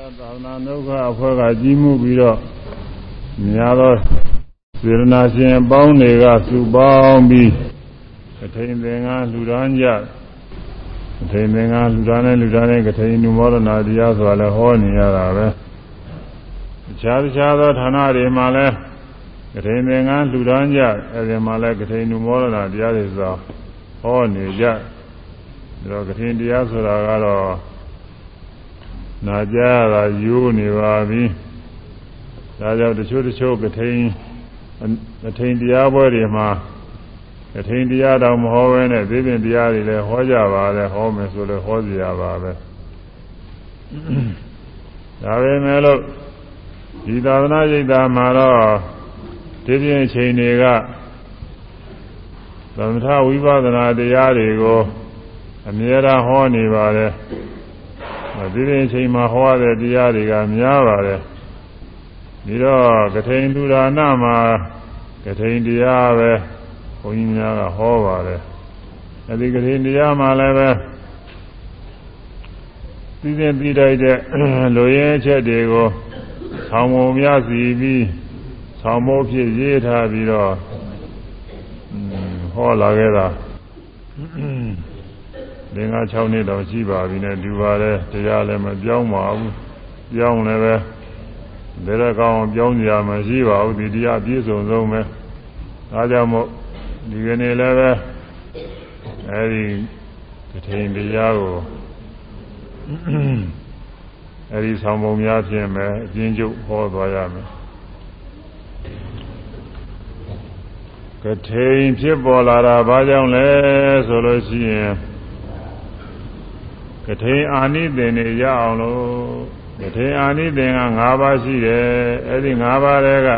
သာသနာ့ဒုက္ခအဖွဲ့ကကြီးမှုပြီးတော့များသောစေရနာရှင်ပေါင်းတွေကစုပေါင်းပြီးကထိန်သင်္ကန်းလူရန်ကြကထိန်သင်္ကန်းလူရန်နဲ့လူရန်နဲ့ကထိန်နုမောဒနာတရားဆိုတာလည်းဟောနေရတာပဲအခြားအခြားသောဌာနတွေမှာလည်းကထိန်သင်္ကန်းလူရန်ကြအဲဒီမှာလည်းကထိန်နုမောဒနာတရားတွေဆိုဟောနေကြဒါတော့ကထိန်တရားဆိုတာကတော့ နာကြရတာယူနေပါပြီဒါကြောင့်တချို့တချို့ကထိန်ကထိန်တရားပွဲတွေမှာကထိန်တရားတော်မဟောဘဲနဲ့သိပင်တရားတွေလည်းဟောကြပါလေဟောမယ်ဆိုလည်းဟောစီရပါပဲဒါပေမဲ့လို့ဒီသာသနာ့ရိပ်သာမှာတော့ဒီပြင်ချိန်တွေကသမထဝိပဿနာတရားတွေကိုအမြဲတမ်းဟောနေပါတယ် ဒီရင်ချိန်မှာဟောရတဲ့တရားတွေကများပါတယ်ဒီတော့ကထိန်သူရဏမှာကထိန်တရားပဲဘုန်းကြီးများကဟောပါတယ်အဲဒီကထိန်တရားမှာလည်းပဲသိသိသိတိုက်တဲ့လူရဲချက်တွေကိုဆောင်းပုံများစီပြီးဆောင်းမိုးဖြစ်ရေးထားပြီးတော့ဟောလာခဲ့တာ လင်္ကာ6နှစ်တော့ရှိပါပြီနဲ့ဒီပါတယ်တရားလည်းမပြောင်းပါဘူးပြောင်းလည်းပဲဒါရကောင်းပြောင်းကြရမရှိပါဘူးဒီတရားပြည့်စုံဆုံးပဲဒါကြောင့်မို့ဒီကနေ့လည်းပဲအဲဒီတထိန်တရားကိုအဲဒီဆောင်းပုံများဖြင့်ပဲအကျဉ်းချုပ်ဟောသွားရမယ်ကထိန်ဖြစ်ပေါ်လာတာဘာကြောင့်လဲဆိုလို့ရှိရင် ကထိန်အာနိသင်တွေရအောင်လို့ကထိန်အာနိသင်က၅ပါးရှိတယ်အဲ့ဒီ၅ပါးတွေက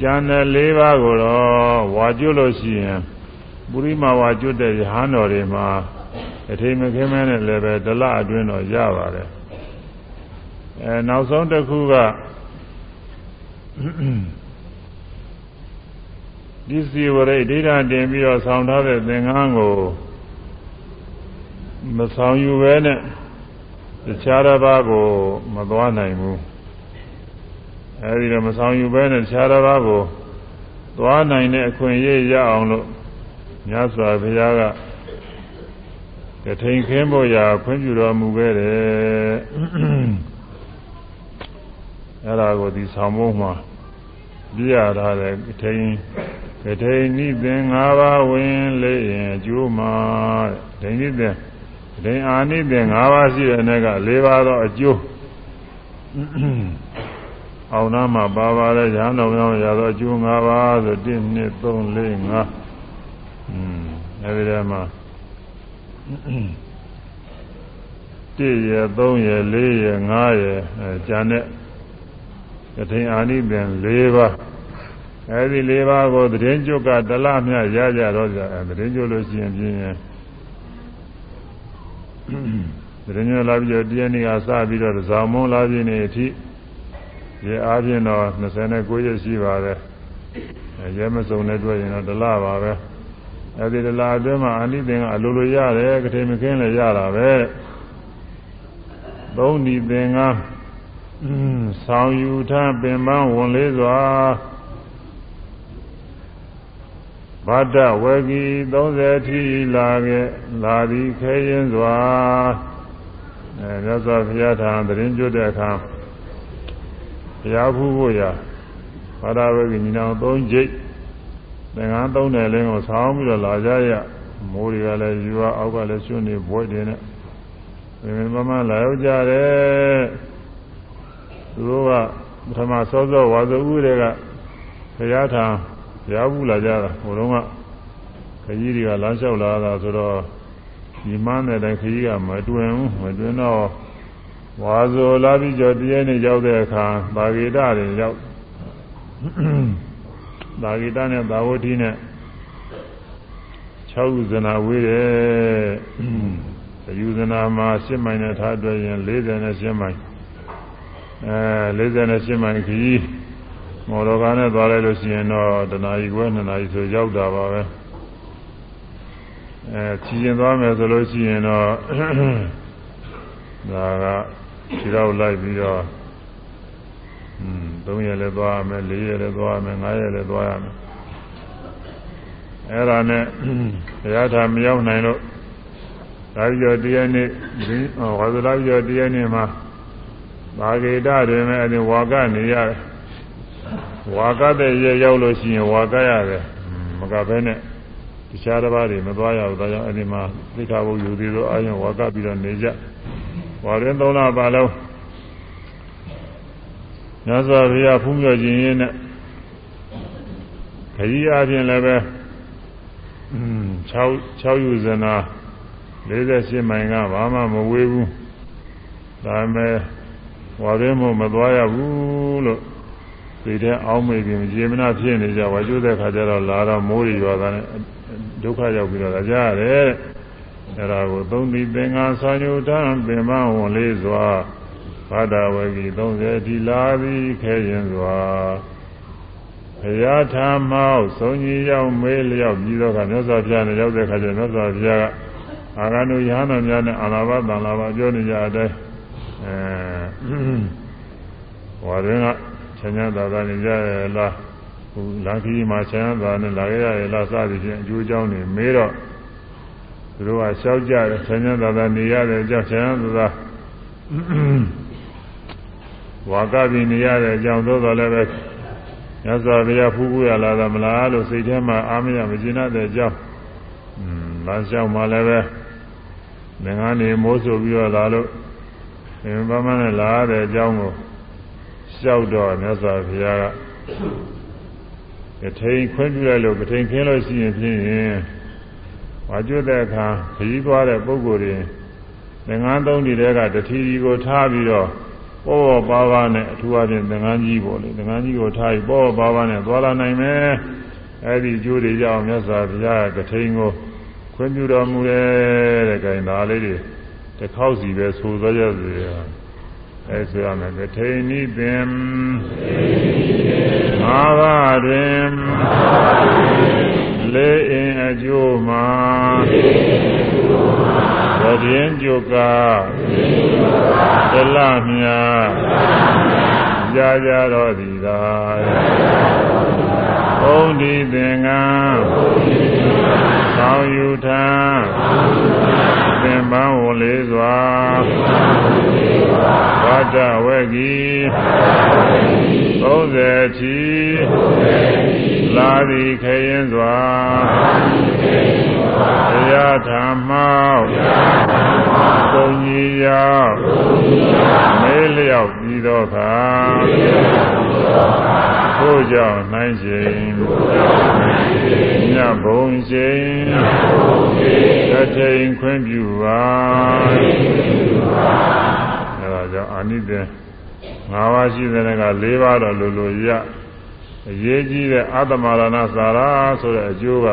ကျန်တဲ့၄ပါးကိုတော့ဝါကျွတ်လို့ရှိရင်ပုရိမာဝါကျွတ်တဲ့ရဟန်းတော်တွေမှာကထိန်မခင်းမဲနဲ့လည်းပဲဒလအတွင်းတော့ရပါတယ်အဲနောက်ဆုံးတစ်ခုကဒီစီဝရိဒိဋ္ဌတင်ပြီးတော့ဆောင်းထားတဲ့သင်္ကန်းကို မဆောင်ယူပဲနဲ့တခြားတစ်ပါးကိုမသွားနိုင်ဘူးအဲဒီတော့မဆောင်ယူပဲနဲ့တခြားတစ်ပါးကိုသွားနိုင်တဲ့အခွင့်အရေးရအောင်လို့မြတ်စွာဘုရားကတထိန်ခင်းဖို့ရာခွင့်ပြုတော်မူခဲ့တယ်အဲဒါကိုဒီဆောင်ဖို့မှာပြရထားတဲ့ထိန်ကထိန်နိသင်၅ပါးဝင်လေးရင်အကျိုးမှာဒိဋ္ဌိသင် ဒိန်အာနိသင်၅ပါးရှိတဲ့နေ့က၄ပါးသောအကျိုးအောင်နာမှာပါပါလဲရဟန်းတော်များရသောအကျိုး၅ပါးဆို1 2 3 4 5อืมအဲဒီထဲမှာ1ရယ်3ရယ်4ရယ်5ရယ်အဲကျန်တဲ့ကထိန်အာနိသင်၄ပါးအဲဒီ၄ပါးကိုသတင်းကျွတ်ကတလမြရကြတော့ကြသတင်းကျွတ်လို့ရှိရင်ပြင်းရင် သတင်းညလာပြီးတော့တရားနေ့ကစပြီးတော့ဇာမွန်လာပြင်းနေအထိဒီအားဖြင့်တော့29ရက်ရှိပါတယ်ရဲမစုံတဲ့တွေ့ရင်တော့ဒလပါပဲအဲဒီဒလအတွင်းမှာအနိသင်ကအလိုလိုရတယ်ကတိမခင်းလည်းရတာပဲသုံးဒီသင်ကဆောင်းယူထပင်ပန်းဝင်လေးစွာ ဗဒ္ဒဝဂီ30ထိလာခဲ့လာသည်ခဲရင်စွာအဲမြတ်စွာဘုရားထာတရင်ကျွတ်တဲ့အခါဘုရားဖူးဖို့ရဗဒ္ဒဝဂီညီနောင်3ကျိတ်သင်္ကန်း3နယ်လင်းကိုဆောင်းပြီးတော့လာကြရမိုးတွေကလည်းယူအားအောက်ကလည်းကျွနေဘွဲ့တင်နဲ့ဘယ်မှမလာရောက်ကြတယ်သူတို့ကပထမစောစောဝါဇဥတွေကဘုရားထာ ရောက်ဘူးလာကြတာဟိုတုန်းကခကြီးတွေကလမ်းလျှောက်လာတာဆိုတော့ဒီမန်းတဲ့တိုင်းခကြီးကမတွင်ဘူးမတွင်တော့ဝါဇောလာပြီးကြောတည်းနဲ့ရောက်တဲ့အခါဘာဂိတတွေရောက်ဘာဂိတနဲ့ဘာဝတိနဲ့6ဥဇနာဝေးတယ်အယူဇနာမှာ7မိုင်နဲ့ထားတွေ့ရင်48မိုင်အဲ48မိုင်ခကြီး မော်တော်ကားနဲ့သွားလိုက်လို့ရှိရင်တော့တနာရီခွဲနှစ်နာရီဆိုရောက်တာပါပဲအဲချီရင်သွားမယ်ဆိုလို့ရှိရင်တော့ဒါကခြေတော့လိုက်ပြီးတော့อืม3ရက်လည်းသွားရမယ်4ရက်လည်းသွားရမယ်5ရက်လည်းသွားရမယ်အဲ့ဒါနဲ့တရားထာမရောက်နိုင်လို့ဒါပြီးတော့တရားနေ့ဝါသလာပြီးတော့တရားနေ့မှာဘာဂေတတွေမဲ့အဲဒီဝါကနေရတယ် ဝါကတဲ့ရရောက်လို့ရှိရင်ဝါကရတယ်မကဘဲနဲ့တခြားတစ်ပါးတွေမသွားရဘူးဒါကြောင့်အဲဒီမှာသိက္ခာပုယူသေးသောအာယုံဝါကပြီးတော့နေကြဝါရင်သုံးလပါလုံးညဇောဘုရားဖူးမြော်ခြင်းရင်နဲ့ခရီးအပြင်လည်းပဲ6 6ယူဇနာ48မိုင်ကဘာမှမဝေးဘူးဒါပေမဲ့ဝါရင်းမို့မသွားရဘူးလို့ သိတဲ့အောင်းမေပြီးကြေမနာဖြစ်နေကြဝါကျွတဲ့ခါကျတော့လာတော့မိုးရီရွာတာနဲ့ဒုက္ခရောက်ပြီးတော့လာကြရတယ်အဲ့ဒါကိုသုံးပြီးသင်္ဃာဆာညုတံပင်မဝန်လေးစွာဘာဒဝဂီ30ဒီလာပြီးခဲရင်စွာဘုရားထာမောက်ဆုံးကြီးရောက်မေးလျောက်ပြီးတော့ကမြတ်စွာဘုရားနဲ့ရောက်တဲ့ခါကျမြတ်စွာဘုရားကအာဂန္တုယဟန်တော်များနဲ့အာလာဘတန်လာဘပြောနေကြတဲ့အတိုင်းအဲဟောရင်ကချ မ်းသာသာနေကြရလားဟိုလမ်းကြီးမှာချမ်းသာနဲ့လာရရလားစသည်ဖြင့်အကျိုးအကြောင်းတွေမေးတော့သူတို့ကရှောက်ကြတယ်ချမ်းသာသာနေရတဲ့အကြောင်းချမ်းသာသာဝါကပြီးနေရတဲ့အကြောင်းသို့တော်လည်းပဲမြတ်စွာဘုရားဖူးဖူးရလာတာမလားလို့စိတ်ထဲမှာအာမရမကျင်တဲ့အကြောင်းอืมလမ်းလျှောက်မှလည်းပဲငငန်းနေမိုးဆိုပြီးတော့လာလို့အင်းဘာမှနဲ့လာတဲ့အကြောင်းကို လျှောက်တော့မြတ်စွာဘုရားကကထိန်ခွင့်ပြုလိုက်လို့ကထိန်ခင်းလို့ရှိရင်ဖြင့်ဝါကျွတ်တဲ့အခါခရီးသွားတဲ့ပုဂ္ဂိုလ်တွေငငန်းသုံးဒီတဲကတထီဒီကိုထားပြီးတော့ပေါ်ပေါ်ပါပါနဲ့အထူးအဖြင့်ငငန်းကြီးပေါ့လေငငန်းကြီးကိုထားပြီးပေါ်ပေါ်ပါပါနဲ့သွားလာနိုင်မယ်အဲ့ဒီကျိုးတွေကြောင့်မြတ်စွာဘုရားကထိန်ကိုခွင့်ပြုတော်မူတယ်တဲ့ခိုင်ဒါလေးတွေတစ်ခေါက်စီပဲဆိုသောရစေ အဲဆိုရမယ်ကထိန်ဤပင်ငါးပါးတွင်လေးအင်အကျိုးမှာသတည်ကြုကတလမြကြာကြတော်သည်သာ ဘုံဒီသင်္ကန်းဆောင်းယူထံသင်္ပန်းဝလေးစွာဘာတဝဲကီ30ချီလာသည်ခရင်စွာတရားဓမ္မောသုံးကြီးရောက်မေးလျောက်ပြီးတော့ခါ ထို့ကြောင့်နိုင်ခြင်းညဘုံခြင်းတထိန်ခွင့်ပြုပါအဲဒါကြောင့်အာနိသင်၅ပါးရှိတဲ့က၄ပါးတော့လိုလိုရအရေးကြီးတဲ့အာသမရဏစာရာဆိုတဲ့အကျိုးက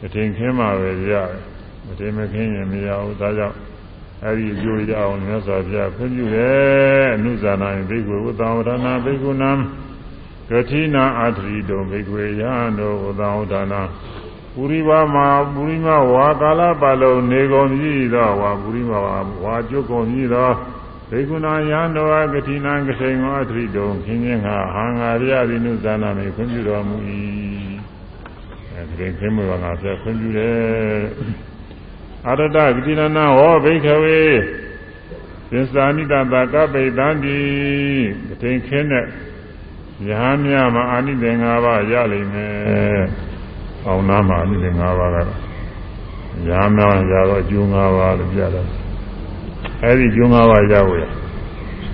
မတင်ခင်းမှာပဲရတယ်မတင်မခင်းရင်မရဘူးဒါကြောင့်အဲ့ဒီအကျိုးရအောင်မြတ်စွာဘုရားခွင့်ပြုတယ်အနုဇာနာယဘိက္ခုဝတ္တဝရဏဘိက္ခုနံ ကတိနာအာထရီတုံဘိက္ခွေယဟန်တို့ဝတ္တဝဒနာပုရိပါမှာပုရိမဝါကာလပတ်လုံးနေကုန်ပြီသောဝါပုရိမဝါဝါကျွတ်ကုန်ပြီသောဘေကုဏယံတော်အကတိနာကထိန်ဝါထရိတုံခင်းခြင်းဟာဟံငါရယရိနုဇာနာမေခွင့်ပြုတော်မူ၏အဲဒီခင်းမွေပါငါဆက်ခွင့်ပြုတယ်အရတကတိနာနာဟောဘိခဝေသစ္စာနိတတာကပိတံတိကထိန်ခင်းတဲ့ ယဟန်များမှာအာနိသင်္၅ပါးရလိမ့်မယ်။အောင်နာမှာအာနိသင်္၅ပါးကတော့ယဟန်များရတော့အကျိုး၅ပါးလို့ပြတယ်။အဲဒီကျိုး၅ပါးရဖို့ရ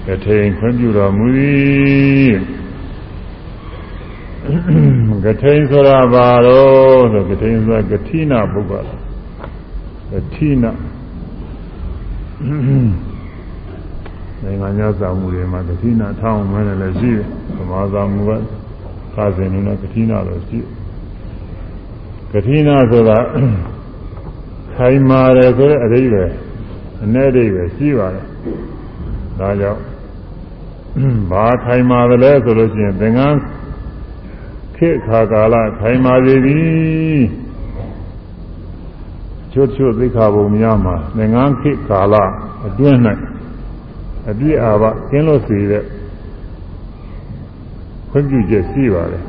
ကထိန်ခွင့်ပြုတော်မူသည်။ကထိန်ဆိုတာဘာလို့ဆိုကထိန်ဆိုတာကတိနာပုဂ္ဂိုလ်ကတိနာ နိုင်ငံခြားစာမှုတွေမှာကတိနာထောင်းမှန်းလည်းရှိတယ်။သမာစာမှုကသာစဉ်နေနဲ့ကတိနာလို့ရှိကတိနာဆိုတာခိုင်မာတယ်ဆိုတဲ့အဓိပ္ပာယ်အ내အဓိပ္ပာယ်ရှိပါတယ်။ဒါကြောင့်ဘာခိုင်မာတယ်လဲဆိုလို့ရှိရင်သင်္ကန်းခေတ်ခါကာလခိုင်မာစေသည်ချွတ်ချွတ်သိခါပုံများမှာသင်္ကန်းခေတ်ကာလအတွင်း၌ အပြည့်အာဘကင်းလို့စေတဲ့ခွင့်ပြုချက်ရှိပါတယ်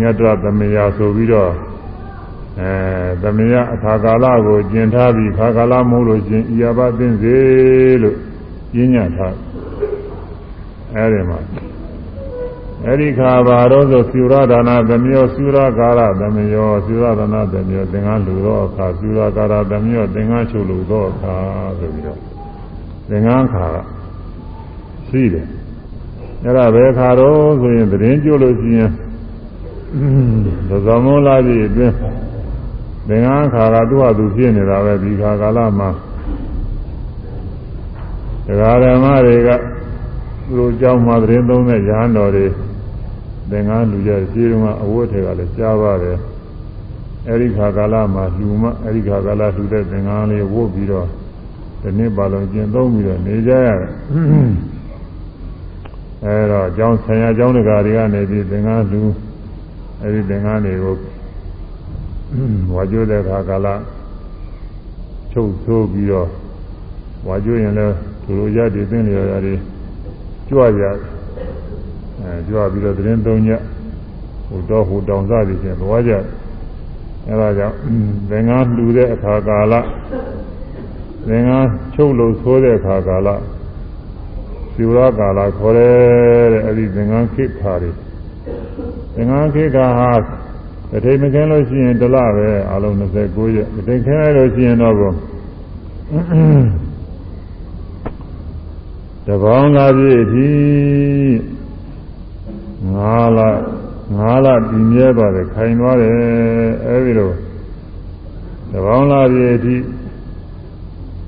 ညတရသမယဆိုပြီးတော့အဲသမယအခါကာလကိုကျင်ထားပြီးခါကာလမဟုတ်လို့ရှင်ဤအာဘသင်စေလို့ပြညတ်ထားအဲဒီမှာအဲ့ဒီခါဘာတော့ဆိုသုရဒါနာသမယောသုရကာရသမယောသုရဒါနာသမယောသင်္ကန်းလူသောအခါသုရကာရသမယောသင်္ကန်းချုပ်လူသောအခါဆိုပြီးတော့ သင်္ကန်းခါကရှိတယ်အဲ့ဒါဘယ်ခါတော့ဆိုရင်သတင်းကြို့လို့ရှိရင်သဇမောလာကြီးအတွင်းသင်္ကန်းခါကသူ့ဟာသူဖြစ်နေတာပဲဒီခါကာလမှာတရားဓမ္မတွေကသူတို့ကြောင်းမှာသတင်းသုံးတဲ့ရဟန်းတော်တွေသင်္ကန်းလူကြရှိတုန်းကအဝတ်တွေကလည်းကြားပါတယ်အဲ့ဒီခါကာလမှာလူမအဲ့ဒီခါကာလလူတဲ့သင်္ကန်းလေးဝုတ်ပြီးတော့ ဒီနေ့ပါလုံးကျင့်သုံးပြီးတော့နေကြရတယ်အဲတော့အကြောင်းဆံရအကြောင်းတကာတွေကနေပြီးသင်္ကန်းလူအဲဒီသင်္ကန်းတွေကိုဝါကျိုးတဲ့ခါကာလချုပ်ဆိုးပြီးတော့ဝါကျိုးရင်လည်းသူတို့ရည်တည်လျော်ရတယ်ကြွကြအဲကြွပြီးတော့သတင်းသုံးညဟိုတော့ဟိုတောင်စားပြီးချင်းသွားကြအဲဒါကြောင့်သင်္ကန်းလှူတဲ့အခါကာလ သင်္ကန်းချုပ်လို့ဆိုးတဲ့အခါကာလဇီဝရကာလခေါ်တယ်တဲ့အဲဒီသင်္ကန်းခိခါတွေသင်္ကန်းခိခါဟာတထိန်မကင်းလို့ရှိရင်တလပဲအလုံး29ရက်တထိန်ခဲလို့ရှိရင်တော့တပေါင်းလာပြည့်ပြီငါးလငါးလပြင်းမြဲပါတယ်ခိုင်သွားတယ်အဲဒီလိုတပေါင်းလာပြည့်ပြီ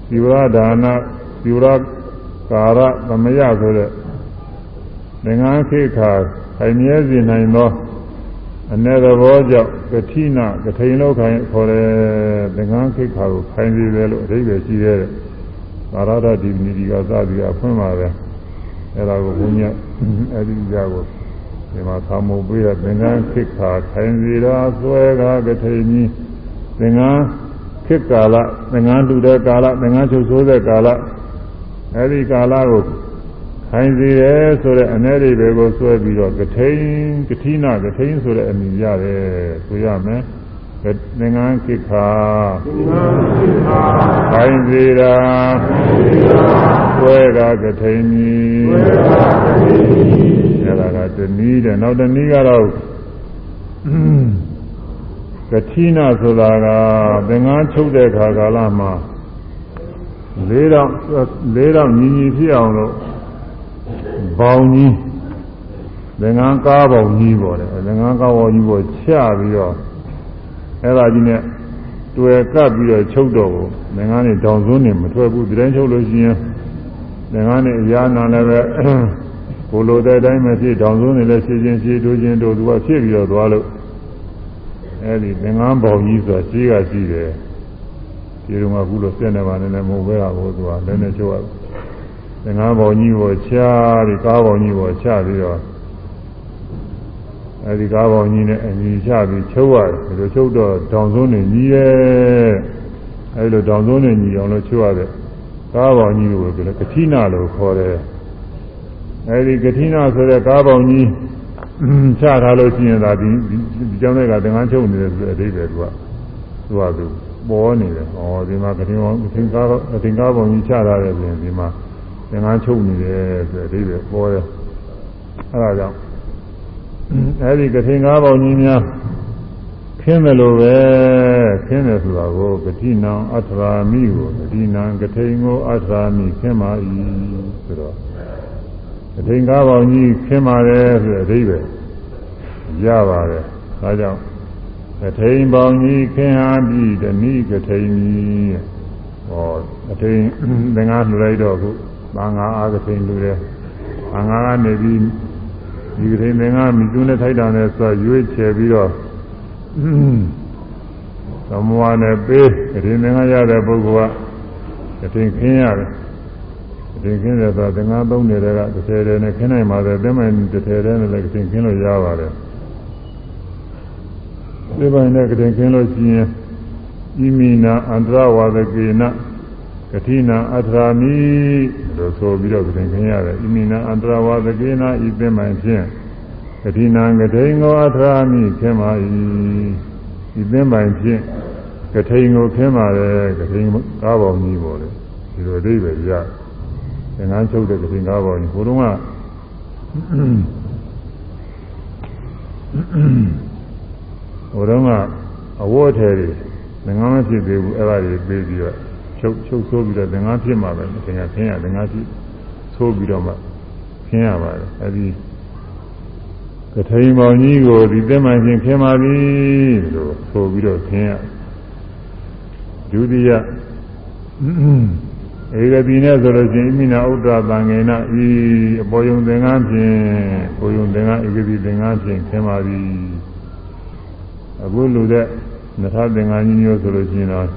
သီဝရဒါနသီဝရကာရသမယဆိုတဲ့သင်္ကန်းခိခါခိုင်မြဲစေနိုင်သောအ내သဘောကြောင့်ကတိနာကထိန်လောက်ခိုင်ခေါ်တယ်သင်္ကန်းခိခါကိုခိုင်စေတယ်လို့အဓိပ္ပာယ်ရှိတယ်သာရဒဒီနီဒီကစသည်အဖွင့်ပါပဲအဲ့ဒါကိုဘုန်းကြီးအဲ့ဒီကြကိုဒီမှာသာမိုးပေးတဲ့သင်္ကန်းခိခါခိုင်စီရာဆွဲကားကထိန်ကြီးသင်္ကန်း ခိကာလသင်္ကန်းတူတဲ့ကာလသင်္ကန်းချုပ်ဆိုးတဲ့ကာလအဲ့ဒီကာလကိုခိုင်စီတယ်ဆိုတဲ့အ ਨੇ တွေပဲကိုဆွဲပြီးတော့ကထိန်ကတိနာကထိန်ဆိုတဲ့အမည်ရတယ်ဆိုရမယ်သင်္ကန်းခိခာခိုင်စီရာဆွဲကာကထိန်ကြီးအဲ့ဒါကတနည်းတဲ့နောက်တနည်းကတော့ ကတိနာဆိုတာကသင်္ကန်းချုပ်တဲ့ခါကာလမှာလေးတော့လေးတော့ညီညီဖြစ်အောင်လို့ဘောင်ကြီးသင်္ကန်းကားပေါင်ကြီးပေါ်တယ်သင်္ကန်းကားပေါင်ကြီးပေါ်ချပြီးတော့အဲ့ဒါကြီးနဲ့တွေ့ကပ်ပြီးတော့ချုပ်တော့ကိုသင်္ကန်းနဲ့တောင်စွန်းနေမထွက်ဘူးဒီတိုင်းချုပ်လို့ရှိရင်သင်္ကန်းနဲ့အရာနာလည်းပဲကိုလိုတဲ့အတိုင်းမဖြစ်တောင်စွန်းနေလည်းဖြည့်ချင်းဖြည့်တို့ချင်းတို့သူကဖြည့်ပြီးတော့သွားလို့ အဲ့ဒီသင်္ကန်းပေါင်ကြီးဆိုတာရှိကရှိတယ်ဒီတော့ကခုလိုပြည့်နေပါနဲ့လည်းမဟုတ်ပဲဟာကိုသူကလည်းနဲ့ချုပ်ရသင်္ကန်းပေါင်ကြီးကိုချပြီးကားပေါင်ကြီးကိုချပြီးတော့အဲဒီကားပေါင်ကြီးနဲ့အညီချပြီးချုပ်ရတယ်ဒီလိုချုပ်တော့တောင်စွန်းနေညီရဲ့အဲဒီလိုတောင်စွန်းနေညီအောင်လို့ချုပ်ရတဲ့ကားပေါင်ကြီးကိုကတိနာလို့ခေါ်တယ်အဲဒီကတိနာဆိုတဲ့ကားပေါင်ကြီး ချထားလို့ရှိရင်သာဒီဒီကျောင်းတွေကသင်္ကန်းချုပ်နေတယ်ဆိုတဲ့အဓိပ္ပာယ်ကသူကသူပေါ်နေတယ်ဟောဒီမှာကတိပေါင်းကတိကားကတိကားပေါင်ကြီးချထားတယ်ဆိုရင်ဒီမှာသင်္ကန်းချုပ်နေတယ်ဆိုတဲ့အဓိပ္ပာယ်ပေါ်တယ်အဲဒါကြောင့်အဲဒီကထင်ကားပေါင်းကြီးများခင်းတယ်လို့ပဲခင်းတယ်ဆိုတာကိုကတိနံအထရာမိကိုကတိနံကထိန်ကိုအထရာမိခင်းပါ၏ဆိုတော့ ကထိန်ကားပေါင်းကြီးခင်းပါတယ်ဆိုတဲ့အဓိပ္ပာယ်ရပါတယ်ဒါကြောင့်ကထိန်ပေါင်းကြီးခင်းဟာပြီးတဏိကထိန်ကြီးဟောအထိန်သင်္ကားလှလိုက်တော့ခုဘာငါအားကထိန်လူတယ်ဘာငါကနေပြီးဒီကလေးသင်္ကမိကျွန်းနဲ့ထိုက်တာနဲ့ဆိုရွေးချယ်ပြီးတော့သမဝါနဲ့ပေးကလေးသင်္ကရတဲ့ပုဂ္ဂိုလ်ကကတင်ခင်းရတယ် ကတင်ခင်းတယ်ဆိုသင်္ကသုံးနေတဲ့ကတစ်ထည်တည်းနဲ့ခင်းနိုင်ပါတယ်သင်္မိုင်တစ်ထည်တည်းနဲ့လည်းကတင်ခင်းလို့ရပါတယ်ဒီပိုင်းနဲ့ကတင်ခင်းလို့ရှိရင်ဣမိနာအန္တရဝါဒကေနကတိနာအထရာမိလို့ဆိုပြီးတော့ပြင်ခင်ရတယ်ဣမိနာအန္တရာဝသကေနာဤသင်္မိုင်ဖြင့်ကတိနာကတိန်ကိုအထရာမိခင်ပါ၏ဤသင်္မိုင်ဖြင့်ကထိန်ကိုခင်းပါတယ်ကထိန်ကားပေါင်းကြီးပေါ်တယ်ဒီလိုအဓိပ္ပာယ်ရ သင်္ကန်းချုပ်တဲ့ကထိန်ကားပေါင်းကြီးဘုရုံးကဟိုတော့ကအဝတ်ထဲတွေငငါးမဖြစ်သေးဘူးအဲ့ဒါတွေပေးပြီးတော့ချုပ်ချုပ်ဆိုးပြီးတော့ငငါးဖြစ်မှာပဲသင်္ကန်းခင်းရငငါးဖြစ်ဆိုးပြီးတော့မှခင်းရပါတယ်အဲ့ဒီကထိန်ပေါင်းကြီးကိုဒီသက်မှန်ချင်းခင်းပါပြီလို့ဆိုပြီးတော့ခင်းရဒုတိယ ဧကတိနဲ့ဆိုလို့ရှိရင်ဣမိနာဥဒ္ဒသံငေနဤအပေါ်ယုံသင်္ကန်းဖြင့်ပေါ်ယုံသင်္ကန်းဧကတိသင်္ကန်းဖြင့်ခင်းပါပြီအခုလူတဲ့နထသင်္ကန်းကြီးမျိုးဆိုလို့ရှိရင်တော့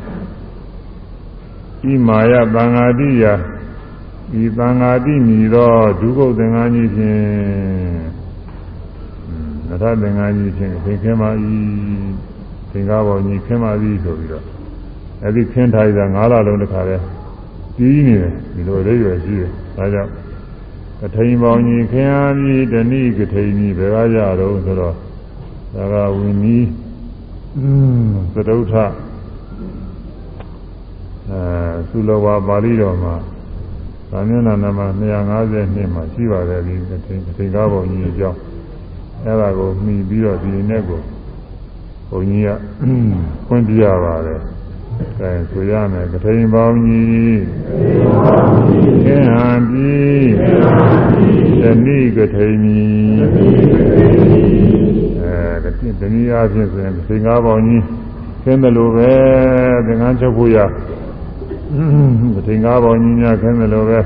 ဤမာယသံဃာတိယဤသံဃာတိမြည်သောဒုက္ခသင်္ကန်းကြီးဖြင့်နထသင်္ကန်းကြီးဖြင့်သင်ခင်းပါ၏သင်္ကားပေါ်ကြီးခင်းပါသည်ဆိုပြီးတော့အဲဒီခင်းထားရတာ၅လလုံးတခါလဲ ကြီးနေတယ်ဒီလိုလေးရွယ်ရှိတယ်ဒါကြောင့်ကထိန်ပေါင်းကြီးခင်းအားပြီးတဏိကထိန်ကြီးဘယ်ကရတော့ဆိုတော့ဒါကဝင်းကြီးသတုထအဲသုလဝါပါဠိတော်မှာသာမျက်နှာနံပါတ်250နှစ်မှာရှိပါတယ်ဒီကထိန်ကထိန်ကားပေါင်းကြီးအကြောင်းအဲ့ဒါကိုမှီပြီးတော့ဒီနေ့ကိုဘုန်းကြီးကဖွင့်ပြရပါတယ် ကဲဆိုရမယ်ကထိန်ပေါင်းကြီးခင်းဟန်ပြီးတဏိကထိန်ကြီးအဲကတိတနည်းအားဖြင့်ဆိုရင်ကထိန်ကားပေါင်းကြီးခင်းတယ်လို့ပဲသင်္ကန်းချုပ်ဖို့ရကထိန်ကားပေါင်းကြီးများခင်းတယ်လို့ပဲ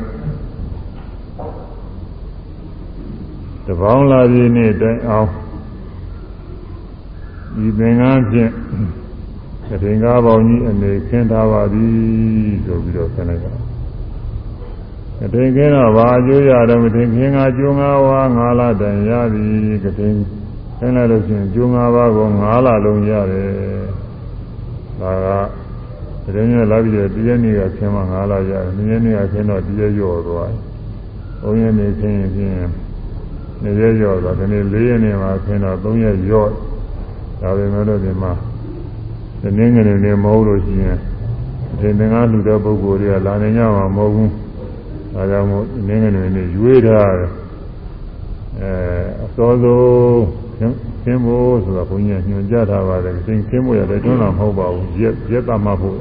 တပေါင်းလာပြည့်နေ့တိုင်အောင်ဒီသင်္ကန်းဖြင့် ကတင်ကားပေါင်းကြီးအနေခင်းထားပါသည်ဆိုပြီးတော့ဆင်းလိုက်တာကတင်ခင်းတော့ဘာအကျိုးရတော့ကတင်ခင်းကကျိုးငါးဝါးငါးလတိုင်ရသည်ကတင်ခင်းလိုက်လို့ရှိရင်ကျိုးငါးပါးကိုငါးလလုံးရတယ်ဒါကတရင်လာပြီးတော့တရက်နေ့ကခင်းမှငါးလရတယ်တရက်နေ့ကခင်းတော့တရက်ရော့သွားတယ်။ဘုံရက်နေ့ခင်းရင်ဖြင့်နေရက်ရော့သွားဒီနေ့၄ရက်နေ့မှာခင်းတော့၃ရက်ရော့ဒါပေမဲ့လို့ဒီမှာ ဒီနေ့ငယ်နေမဟုတ်လို့ရှိရင်ဒီသင်္ကားလူတဲ့ပုဂ္ဂိုလ်တွေကလာနေကြမှာမဟုတ်ဘူးဒါကြောင့်မို့ဒီနေ့ငယ်နေရွေးထားတယ်အဲအစောဆုံးသင်ဖို့ဆိုတာဘုန်းကြီးညွှန်ကြားထားပါတယ်သင်သင်ဖို့ရတယ်တွန်းလာမဟုတ်ပါဘူးရက်ရက်တမဖို့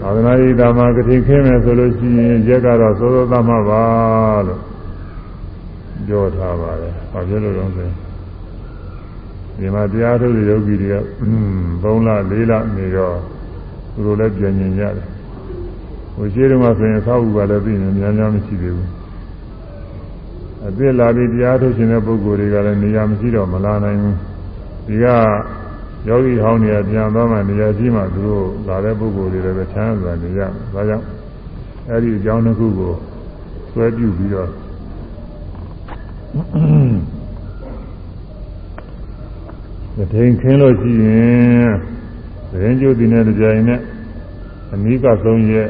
သာသနာ့ဤဓမ္မကတိခင်းမယ်ဆိုလို့ရှိရင်ရက်ကတော့သောသောသမပါလို့ပြောထားပါတယ်။ဘာဖြစ်လို့လဲဆိုရင် ဒီမှာတရားထုတ်တဲ့ယောဂီတွေက3လ4လနေတော့သူတို့လည်းပြန်ញင်ကြတယ်ဟိုရှိတုန်းကဆိုရင်သာဝုပါလည်းသိနေများများမရှိသေးဘူးအပြစ်လာပြီးတရားထုတ်ခြင်းတဲ့ပုဂ္ဂိုလ်တွေကလည်းနေရာမရှိတော့မလာနိုင်ဘူးဒီကယောဂီဟောင်းတွေကပြန်သွားမှနေရာကြီးမှသူတို့လာတဲ့ပုဂ္ဂိုလ်တွေလည်းပဲချမ်းသာနေကြဒါကြောင့်အဲဒီအကြောင်းတစ်ခုကိုဆွဲပြုပြီးတော့ မထိန်ခင်းလို့ရှိရင်သတင်းကျုပ်ဒီနဲ့ကြိုင်နဲ့အနိကဆုံးရဲ့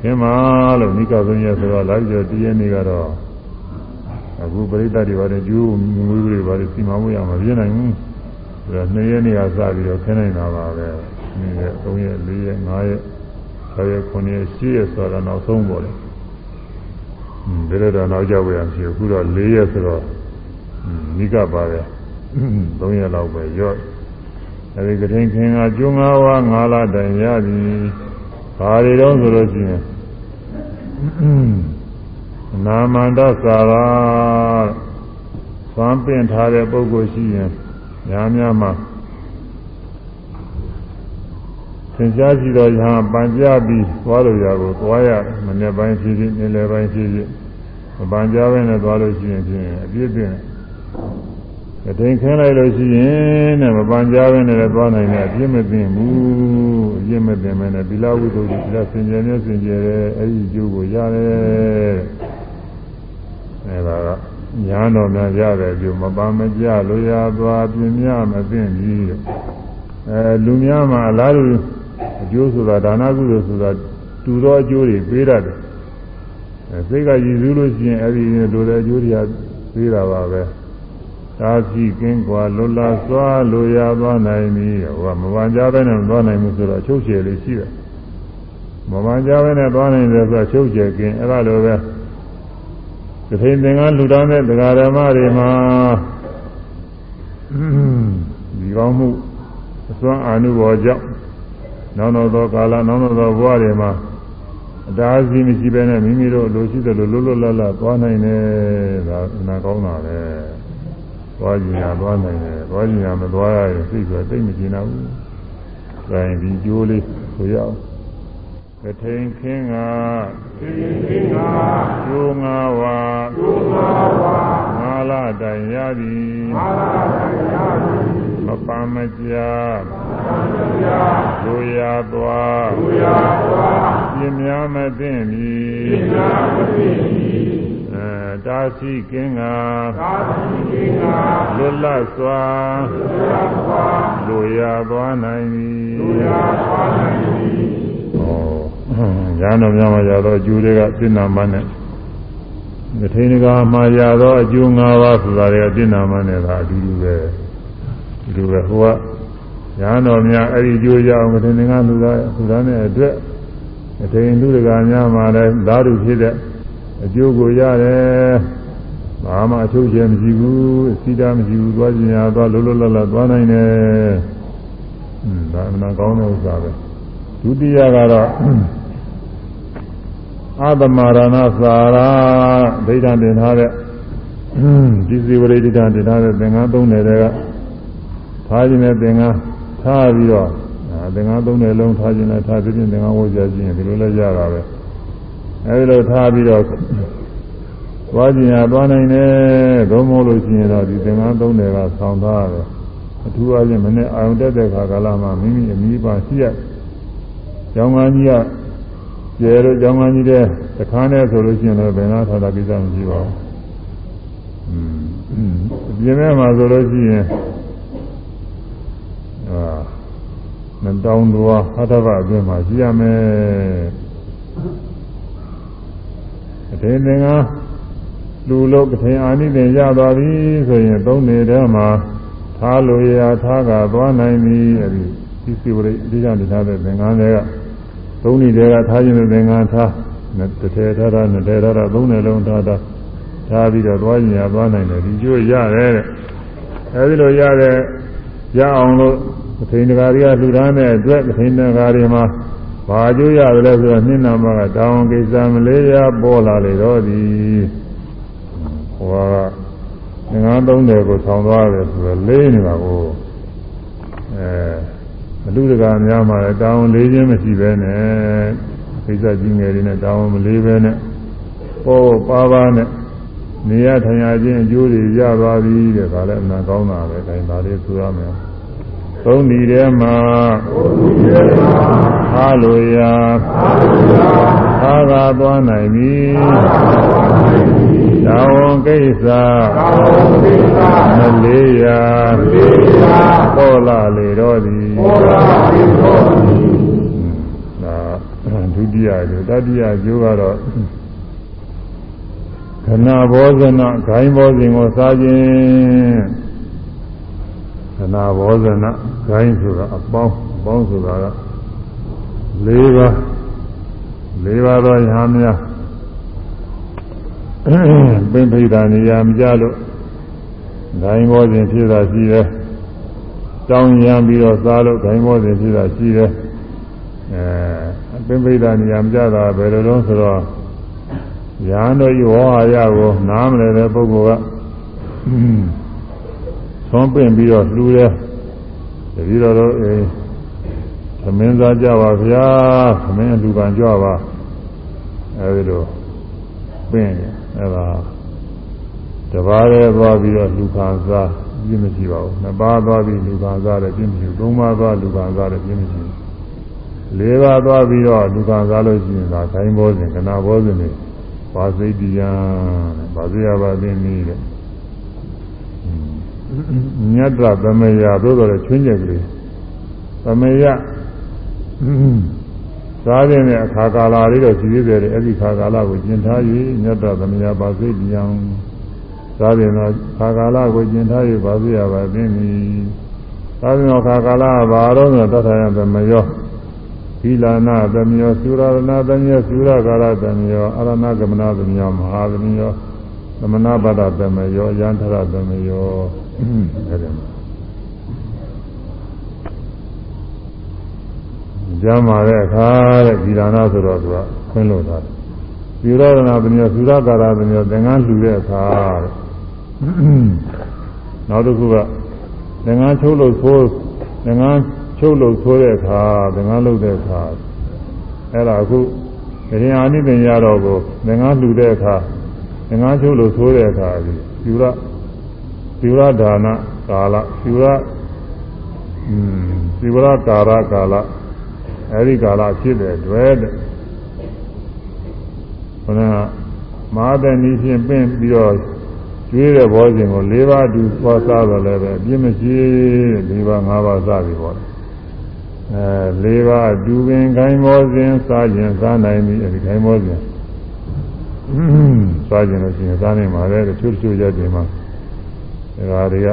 ခင်းပါလို့အနိကဆုံးရဲ့ဆိုတော့လာပြီးတော့တည်ရနေကတော့အခုပရိသတ်တွေပါတယ်ကျိုးငွေတွေပါတယ်စီမံမှုရမှာပြည့်နိုင်ဘူးဆိုတော့2ရက်နေရာစပြီးတော့ခင်းနိုင်တာပါပဲ2ရက်3ရက်4ရက်5ရက်6ရက်9ရက်10ရက်ဆိုတော့နောက်ဆုံးပေါ်တယ်ဟွန်းဒါတော့နောက်ကြောက်ရအောင်ဖြစ်အခုတော့4ရက်ဆိုတော့နိကပါတယ် ၃ရက်လောက်ပဲရော့အဲဒီကထိန်ခင်ကကျွန်းငါးဝါးငါးလတိုင်ရသည်ဘာတွေတော့ဆိုလို့ရှိရင်နာမန္တစာရာသွမ်းပင့်ထားတဲ့ပုဂ္ဂိုလ်ရှိရင်ညာများမှာသင်ကြားကြည့်တော့ညာပန်ကြပြီးသွားလို့ရကိုသွားရမနေ့ပိုင်းဖြစ်ဖြစ်နေ့လယ်ပိုင်းဖြစ်ဖြစ်မပန်ကြဘဲနဲ့သွားလို့ရှိရင်ဖြင့်အပြည့်ပြည့် အတိန်ခင်းလိုက်လို့ရှိရင်တဲ့မပန်ကြဘဲနဲ့သွားနိုင်တယ်အပြည့်မသိဘူးအပြည့်မသိမဲနဲ့ဒီလာဝိသုဒ္ဓဒီလာစင်ကြယ်နဲ့စင်ကြယ်တယ်အဲ့ဒီကျိုးကိုရတယ်အဲဒါကညာတော်များရတယ်ကျိုးမပန်မကြလို့ရသွားပြင်းမြမသိဘူးအဲလူများမှာအလားတူအကျိုးဆိုတာဒါနကုသိုလ်ဆိုတာတူသောအကျိုးတွေပေးရတယ်အဲစိတ်ကရည်စူးလို့ရှိရင်အဲ့ဒီလိုတဲ့အကျိုးတွေကပေးတာပါပဲ သာစီကင်းကွာလွတ်လာစွာလိုရသွားနိုင်ပြီဟိုကမပန်ကြပဲနဲ့မသွားနိုင်ဘူးဆိုတော့ချုပ်ချယ်လေးရှိတယ်မပန်ကြပဲနဲ့သွားနိုင်တယ်ဆိုတော့ချုပ်ချယ်ကင်းအဲ့ဒါလိုပဲသတိသင်္ကန်းလူတော်တဲ့တရားဓမ္မတွေမှာဒီကောင်းမှုအစွမ်းအာနုဘောကြောင့်နောက်နောက်သောကာလနောက်နောက်သောဘဝတွေမှာအတားအဆီးမရှိဘဲနဲ့မိမိတို့လိုရှိတယ်လို့လွတ်လွတ်လပ်လပ်သွားနိုင်တယ်ဒါအနာကောင်းတာပဲ သွားကြည့်ရသွားနိုင်တယ်သွားကြည့်ရမသွားရရင်စိတ်ကတိတ်မကျင်တော့ဘူးဒါရင်ဒီကြိုးလေးဆိုရအောင်ကထိန်ခင်းကထိန်ခင်းကကျိုးငါဝါကျိုးငါဝါငါလာတိုင်ရသည်ငါလာတိုင်ရသည်မပမ်းမကြာဒုရသွားဒုရသွားပြင်းများမသိမြည်ပြင်းများမသိမြည်အဲ တာစီကင်းကတာစီကင်းကလွတ်လပ်စွာလွတ်လပ်စွာလူရသွားနိုင်သည်လူရသွားနိုင်သည်ဩညာတော်များမှာရတော့အကျိုးတွေကသိနာမနဲ့မထိန်ကမှာရတော့အကျိုး၅ပါးဆိုတာတွေကသိနာမနဲ့သာအတူတူပဲဒီလိုပဲဟိုကညာတော်များအဲ့ဒီကြိုးရအောင်မတင်ငါလူသားလူသားနဲ့အတွက်အထိန်လူတကာများမှာလည်းဓာတုဖြစ်တဲ့ အကျိုးကိုရတယ်ဘာမှအချုပ်ချယ်မရှိဘူးစီတာမရှိဘူးသွားကျင်ရသွားလုံးလုံးလတ်လတ်သွားနိုင်တယ်อืมဒါအမှန်ကောင်းတဲ့ဥစ္စာပဲဒုတိယကတော့အာသမရဏသာရာဒိဋ္ဌံတင်ထားတဲ့ဒီစီဝရိဒိဋ္ဌံတင်ထားတဲ့သင်္ကန်းသုံးနယ်တွေကထားခြင်းနဲ့သင်္ကန်းထားပြီးတော့သင်္ကန်းသုံးနယ်လုံးထားခြင်းနဲ့ထားပြီးပြင်သင်္ကန်းဝတ်ကြခြင်းဒီလိုလဲရတာပဲ အဲဒီလိုထားပြီးတော့သွားခြင်းရသွားနိုင်တယ်သို့မဟုတ်လို့ရှိရင်တော့ဒီသင်္ကန်းသုံးနယ်ကဆောင်းထားတယ်အထူးအားဖြင့်မနေ့အာရုံတက်တဲ့ခါကာလမှာမိမိအမိပါရှိရကျောင်းသားကြီးကကျဲလို့ကျောင်းသားကြီးတဲ့တခါနဲ့ဆိုလို့ရှိရင်လည်းဘယ်နာထားတာကိစ္စမရှိပါဘူး။อืมအပြင်ထဲမှာဆိုလို့ရှိရင်နှတောင်းတော်ဟထဘအတွင်းမှာရှိရမယ် အထင်သင်္ကလူလို့ကထင်အာနိသင်ရသွားပြီဆိုရင်သုံးနေတဲ့မှာထားလို့ရထားကသွားနိုင်ပြီအဲဒီသိစီဝရိအဓိကထားတဲ့သင်္ကန်းတွေကသုံးနေတဲ့ကထားခြင်းတဲ့သင်္ကန်းထားတစ်ထည်ထားတာနှစ်ထည်ထားတာသုံးနယ်လုံးထားတာထားပြီးတော့သွားရင်ရသွားနိုင်တယ်ဒီကျိုးရတယ်တဲ့အဲဒီလိုရတဲ့ရအောင်လို့ပထိန်တကာတွေကလှူဒါန်းတဲ့အတွက်ပထိန်တကာတွေမှာ ဘာကျိုးရတယ်လဲဆိုတော့နှင်းနာမကတောင်းကိစ္စမလေးရပေါ်လာလေတော့ဒီဟိုကငါးသုံးတယ်ကိုဆောင်းသွားတယ်ဆိုတော့လေးနေတာကိုအဲမလူတကာများမှာတောင်းလေးခြင်းမရှိပဲနဲ့ကိစ္စကြီးငယ်တွေနဲ့တောင်းမလေးပဲနဲ့ပေါ်ပါပါနဲ့နေရထိုင်ရခြင်းအကျိုးတွေရသွားပြီတဲ့ဒါလည်းအမှန်ကောင်းတာပဲခိုင်းပါလေဆိုရမယ် သုံးဒီထဲမှာအားလိုရာအားသာသွားနိုင်ပြီသာဝန်ကိစ္စမလေးရာပေါ်လာလေတော့သည်ဒါဒုတိယကျိုးတတိယကျိုးကတော့ခဏဘောဇနဂိုင်းဘောဇင်ကိုစားခြင်း ခဏဘောဇနဂိုင်းဆိုတာအပေါင်းအပေါင်းဆိုတာက၄ပါး၄ပါးသောယဟများပင်ပိဋကနေရာမကြလို့ဂိုင်းဘောဇင်ဖြစ်တာရှိတယ်တောင်းရံပြီးတော့စားလို့ဂိုင်းဘောဇင်ဖြစ်တာရှိတယ်အဲပင်ပိဋကနေရာမကြတာဘယ်လိုလဲဆိုတော့ရဟန်းတို့ဤဝါဟာရကိုနားမလည်တဲ့ပုဂ္ဂိုလ်က သွန်ပင့်ပြီးတော့လှူတယ်တတိတော်တို့အေးသမင်းစားကြပါဗျာသမင်းလူကံကြွပါအဲဒီလိုပင့်အဲဒါတပါးရဲသွားပြီးတော့လူခံစားပြင်းမရှိပါဘူးနှစ်ပါးသွားပြီးလူခံစားတယ်ပြင်းမရှိဘူးသုံးပါးသွားလူခံစားတယ်ပြင်းမရှိဘူးလေးပါးသွားပြီးတော့လူခံစားလို့ရှိရင်ဒါတိုင်းဘောစဉ်ကနာဘောစဉ်တွေပါစိတ်တရားတဲ့ပါစေရပါသိနည်းတဲ့ မြတ်တာသမယသို့တော်လည်းချွင်းချက်ကလေးသမယစားခြင်းနဲ့အခါကာလလေးတော့ရှိသေးတယ်အဲ့ဒီခါကာလကိုကျင်ထား၍မြတ်တော်သမယပါစိတ်ပြောင်းစားခြင်းတော့ခါကာလကိုကျင်ထား၍ပါစေရပါသင်းသည်စားခြင်းတော့ခါကာလဘာတော့ဆိုတထယသမယောသီလာနာသမယောသုရဏသမယောသုရကာရသမယောအရဏကမနာသမယောမဟာသမယော သမနာပဒသမယောယန္ထရသမယောအဲ့ဒါကျမ်းမာတဲ့အခါတဲ့ဒီဒါနာဆိုတော့သူကခွင့်လို့ထားတယ်။ဒီရောဒနာသမီးသုရကာရသမီးသင်္ကန်းလှူတဲ့အခါတဲ့။နောက်တစ်ခုကသင်္ကန်းချုပ်လို့ဆိုးသင်္ကန်းချုပ်လို့ဆိုးတဲ့အခါသင်္ကန်းလုပ်တဲ့အခါအဲ့ဒါအခုရင်အာနိသင်ရတော့ကိုသင်္ကန်းလှူတဲ့အခါ သင်္ကန်းချုပ်လို့ဆိုးတဲ့အခါဒီသုရသုရဒါနကာလသုရอืมသုရကာရကာလအဲဒီကာလဖြစ်တဲ့တွေ့တဲ့ခန္ဓာမဟာတဏီဖြင့်ပင့်ပြီးတော့ကျွေးတဲ့ဘောဇင်ကို၄ပါးတူသွားစားတော့လည်းပဲအပြစ်မရှိ၄ပါး၅ပါးစားပြီပေါ့အဲ၄ပါးတူပင်ခိုင်းဘောဇင်စားခြင်းစားနိုင်ပြီအဲဒီခိုင်းဘောဇင် စားခြင်းလို့ရှိရင်စားနိုင်ပါလေတချို့တချို့ရက်တွေမှာဒါတွေက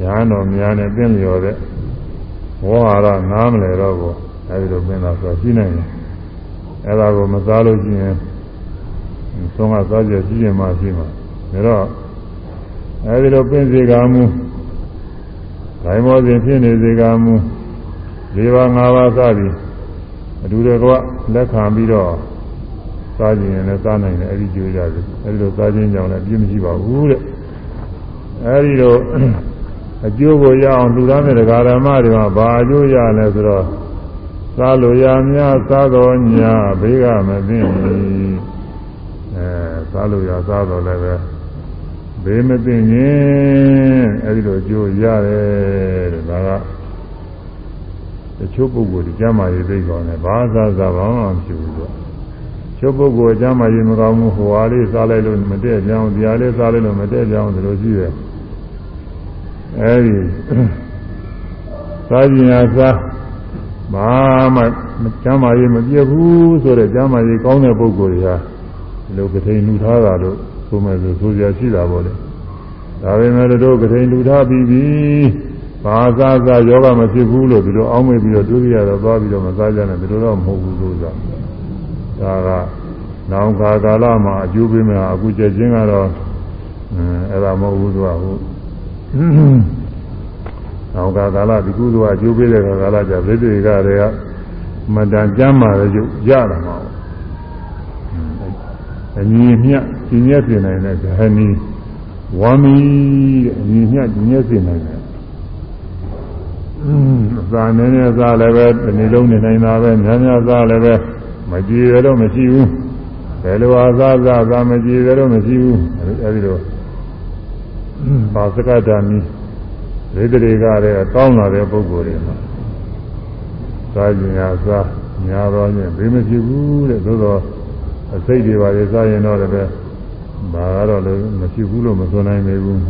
ညာတော်များနဲ့ပြင့်လျော်တဲ့ဝေါဟာရနားမလဲတော့ဘူးအဲဒီလိုမင်းသားဆိုရှိနိုင်တယ်အဲဒါကိုမစားလို့ရှိရင်သုံးကစားကြရှိရင်မှရှိမှာဒါတော့အဲဒီလိုပင့်စေကမူဂိုင်းမောစဉ်ဖြစ်နေစေကမူ၄ပါး၅ပါးစသည်အတူတကွလက်ခံပြီးတော့ စားခြင်းနဲ့စားနိုင်တယ်အဲဒီကြိုးကြတယ်အဲဒီလိုစားခြင်းကြောင့်လည်းပြည့်မရှိပါဘူးတဲ့အဲဒီလိုအကျိုးကိုရအောင်လူသားတဲ့ဓမ္မတွေမှာဘာအကျိုးရလဲဆိုတော့သာလိုရများသာတော်ညာဘေးကမသိဘူးအဲသာလိုရသာတော်လည်းပဲဘေးမသိရင်အဲဒီလိုအကျိုးရတယ်တဲ့ဒါကတချို့ပုဂ္ဂိုလ်ဒီကျမ်းမာရေးသိကောင်းတယ်ဘာသာသာဘာမှမရှိဘူးသူ ချို့ပုဂ္ဂိုလ်ကျမ်းမာရေးမကောင်းဘူးဟိုဟာလေးစားလိုက်လို့မတည့်ပြောင်းဒီဟာလေးစားလိုက်လို့မတည့်ပြောင်းဒီလိုရှိတယ်အဲဒီသာကျင်ရာသာဘာမှကျမ်းမာရေးမပြည့်ဘူးဆိုတဲ့ကျမ်းမာရေးကောင်းတဲ့ပုဂ္ဂိုလ်တွေဟာဒီလိုကထိန်လူထားတာလို့ဆိုမယ်ဆိုဆိုကြရှိတာပေါ့လေဒါပေမဲ့တို့ကထိန်လူထားပြီးပြီဘာသာသာယောဂမဖြစ်ဘူးလို့ဒီလိုအောင်းမေးပြီးတော့ဒုတိယတော့သွားပြီးတော့မစားကြနဲ့ဒီလိုတော့မဟုတ်ဘူးလို့ဆိုတာ ဒါကနောင်ခါကာလမှာအကျိုးပေးမယ်အခုချက်ချင်းကတော့အဲအဲ့ဒါမဟုတ်ဘူးသူကဟုတ်နောင်ခါကာလဒီကုသိုလ်အကျိုးပေးတဲ့ခါကာလကျပြိတ္တိကတွေကမတန်ကြမ်းမာတဲ့ရုပ်ရတာမှာအညီမြတ်ကြီးညက်ပြင်နိုင်တဲ့ဇဟနီဝါမီတဲ့အညီမြတ်ကြီးညက်ပြင်နိုင်တယ်သာနေနေသာလည်းပဲဒီနေ့လုံးနေနိုင်တာပဲများများသာလည်းပဲ မကြည်ရတော့မရှိဘူးဘယ်လိုအားသာသာသာမကြည်ရတော့မရှိဘူးအဲဒီလိုပါစကတာမီဒေသတွေကလည်းကောင်းလာတဲ့ပုဂ္ဂိုလ်တွေမှာစားကျင်ရစားများတော့ချင်းဘေးမဖြစ်ဘူးတဲ့သို့တော့အစိတ်တွေပါလေစားရင်တော့လည်းဘာကတော့လည်းမဖြစ်ဘူးလို့မဆိုနိုင်ပေဘူး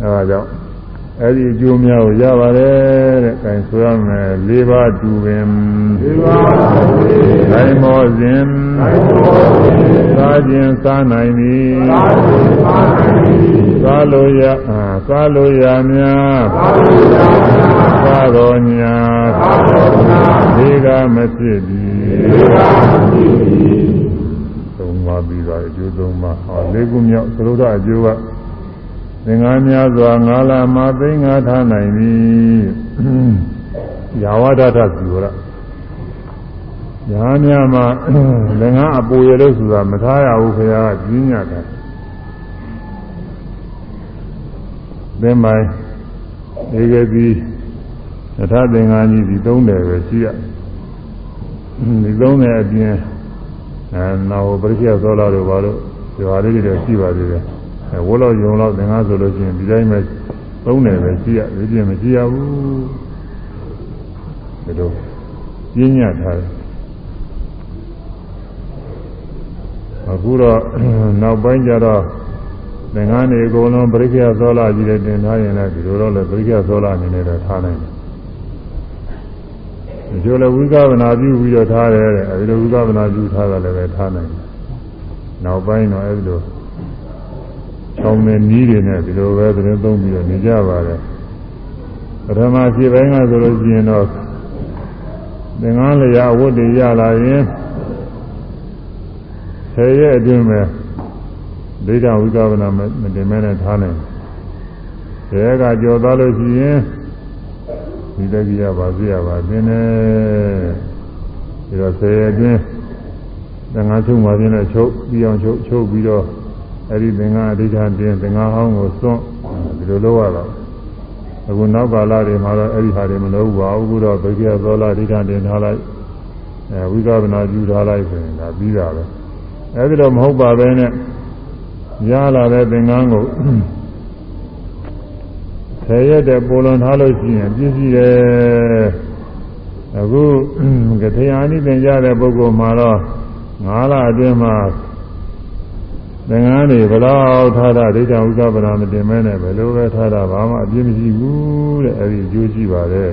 အဲဒါကြောင့် အဲ့ဒီအကျိုးများကိုရပါတယ်တဲ့။အဲဆိုရမယ်၄ပါးတူပင်၄ပါးတူပင်။တိုင်းမောစဉ်တိုင်းမောစဉ်စားခြင်းစားနိုင်သည်စားခြင်းစားနိုင်သည်စားလို့ရအာစားလို့ရများစားလို့ရများစားတော်ညာစားတော်ညာဒီကမဖြစ်သည်ဒီကမဖြစ်သည်သုံးပါးပြီးသွားအကျိုးသုံးပါးဟော၄ခုမြောက်သရုဒ္ဓအကျိုးက သင်္ဃာများစွာငါလာမသိငါထားနိုင်သည်ယာဝဒတဇီဝရညာများမှာသင်္ဃာအပူရလို့ဆိုတာမထားရဘူးခင်ဗျားကကြီးညတ်တယ်သင်ပိုင်းဒီကတိယထာသင်္ဃာကြီးဒီသုံးတယ်ပဲရှိရဒီသုံးတယ်အပြင်အဲနောက်ပရိစ္ဆေသောလာတို့ဘာလို့ဒီဟာလေးတွေရှိပါသေးတယ် အဲဝလို့ယုံလို့သင်္ကားဆိုလို့ရှိရင်ဒီတိုင်းပဲသုံးတယ်ပဲရှိရဒီပြင်မရှိရဘူးဒါတော့ပြင်းညတ်ထားတယ်အခုတော့နောက်ပိုင်းကျတော့သင်္ကန်းတွေအကုန်လုံးပရိက္ခယသောလာကြီးတွေတင်ထားရင်လည်းဒီလိုတော့လည်းပရိက္ခယသောလာအနေနဲ့တော့ထားနိုင်တယ်ကျိုးလည်းဝိကဝနာပြုပြီးတော့ထားတယ်တဲ့အဲဒီလိုဝိကဝနာပြုထားတာလည်းပဲထားနိုင်တယ်နောက်ပိုင်းတော့အဲဒီလို ဆောင်းတဲ့နီးတွေနဲ့ဒီလိုပဲသတင်းသုံးပြီးတော့နေကြပါတယ်ပထမခြေပိုင်းကဆိုလို့ရှိရင်တော့သင်္ကန်းလျာဝတ်တွေရလာရင်ဆယ်ရက်အတွင်းပဲဒိဋ္ဌဝိကဝနာမတင်မဲနဲ့ထားနိုင်တယ်ဆယ်ကကြော်သွားလို့ရှိရင်ဒီတကြီးရပါစေရပါသင်တယ်ဒီတော့ဆယ်ရက်အတွင်းသင်္ကန်းချုပ်မှပြင်းတဲ့ချုပ်ပြီးအောင်ချုပ်ချုပ်ပြီးတော့ အဲ့ဒီသင်္ကန်းအဋ္ဌတင်သင်္ကန်းဟောင်းကိုစွန့်ဒီလိုလုပ်ရတော့အခုနောက်ကာလတွေမှာတော့အဲ့ဒီဟာတွေမလုပ်ပါဘူးအခုတော့ဘိက္ခသောလာအဋ္ဌတင်ထားလိုက်အဲဝိကဝနာပြုထားလိုက်ဆိုရင်ဒါပြီးတာပဲအဲ့ဒီတော့မဟုတ်ပါပဲနဲ့ရလာတဲ့သင်္ကန်းကိုဆယ်ရက်တဲ့ပိုလွန်ထားလို့ရှိရင်ပြည့်စည်တယ်အခုကထေယာနိသင်ကြတဲ့ပုဂ္ဂိုလ်မှာတော့၅လအတွင်းမှာ သင်္ကန်းတွေဘလောက်ထားတာဒိဋ္ဌဝိကပနာမတင်မဲနဲ့ဘယ်လိုပဲထားတာဘာမှအပြည့်မရှိဘူးတဲ့အဲဒီအကျိုးရှိပါတယ်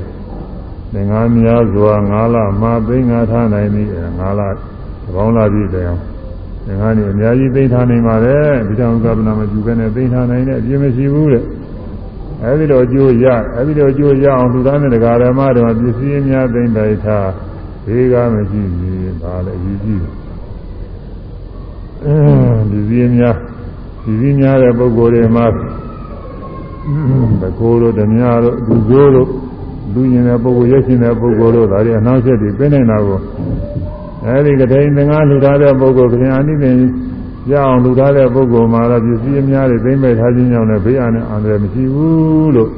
သင်္ကန်းများစွာ၅လမှသိငါထားနိုင်ပြီ၅လသဘောင်းလာပြီတဲ့အောင်သင်္ကန်းတွေအများကြီးသိထားနိုင်ပါတယ်ဒိဋ္ဌဝိကပနာမကျူပဲနဲ့သိထားနိုင်တဲ့အပြည့်မရှိဘူးတဲ့အဲဒီတော့အကျိုးရအဲဒီတော့အကျိုးရအောင်လူသားနဲ့တရားဓမ္မတွေမှာပစ္စည်းများသိမ့်တိုက်ထားဘေးကမရှိဘူးဒါလည်းအရေးကြီးတယ် ဒီစည်းများဒီစည်းများတဲ့ပုဂ္ဂိုလ်တွေမှာဘကိုးတို့ဓမြတို့လူဆိုးတို့လူရင်တဲ့ပုဂ္ဂိုလ်ရက်ရှင်တဲ့ပုဂ္ဂိုလ်တို့ဒါတွေအနောက်ချက်တွေပြနေတာကိုအဲဒီကတိန်သင်္ကားလူထားတဲ့ပုဂ္ဂိုလ်ခင်အနိသင်ရအောင်လူထားတဲ့ပုဂ္ဂိုလ်မှာတော့ပစ္စည်းများတွေသိမ့်မဲ့ထားခြင်းကြောင့်လည်းဘေးအန္တရာယ်အန္တရာယ်မရှိဘူးလို့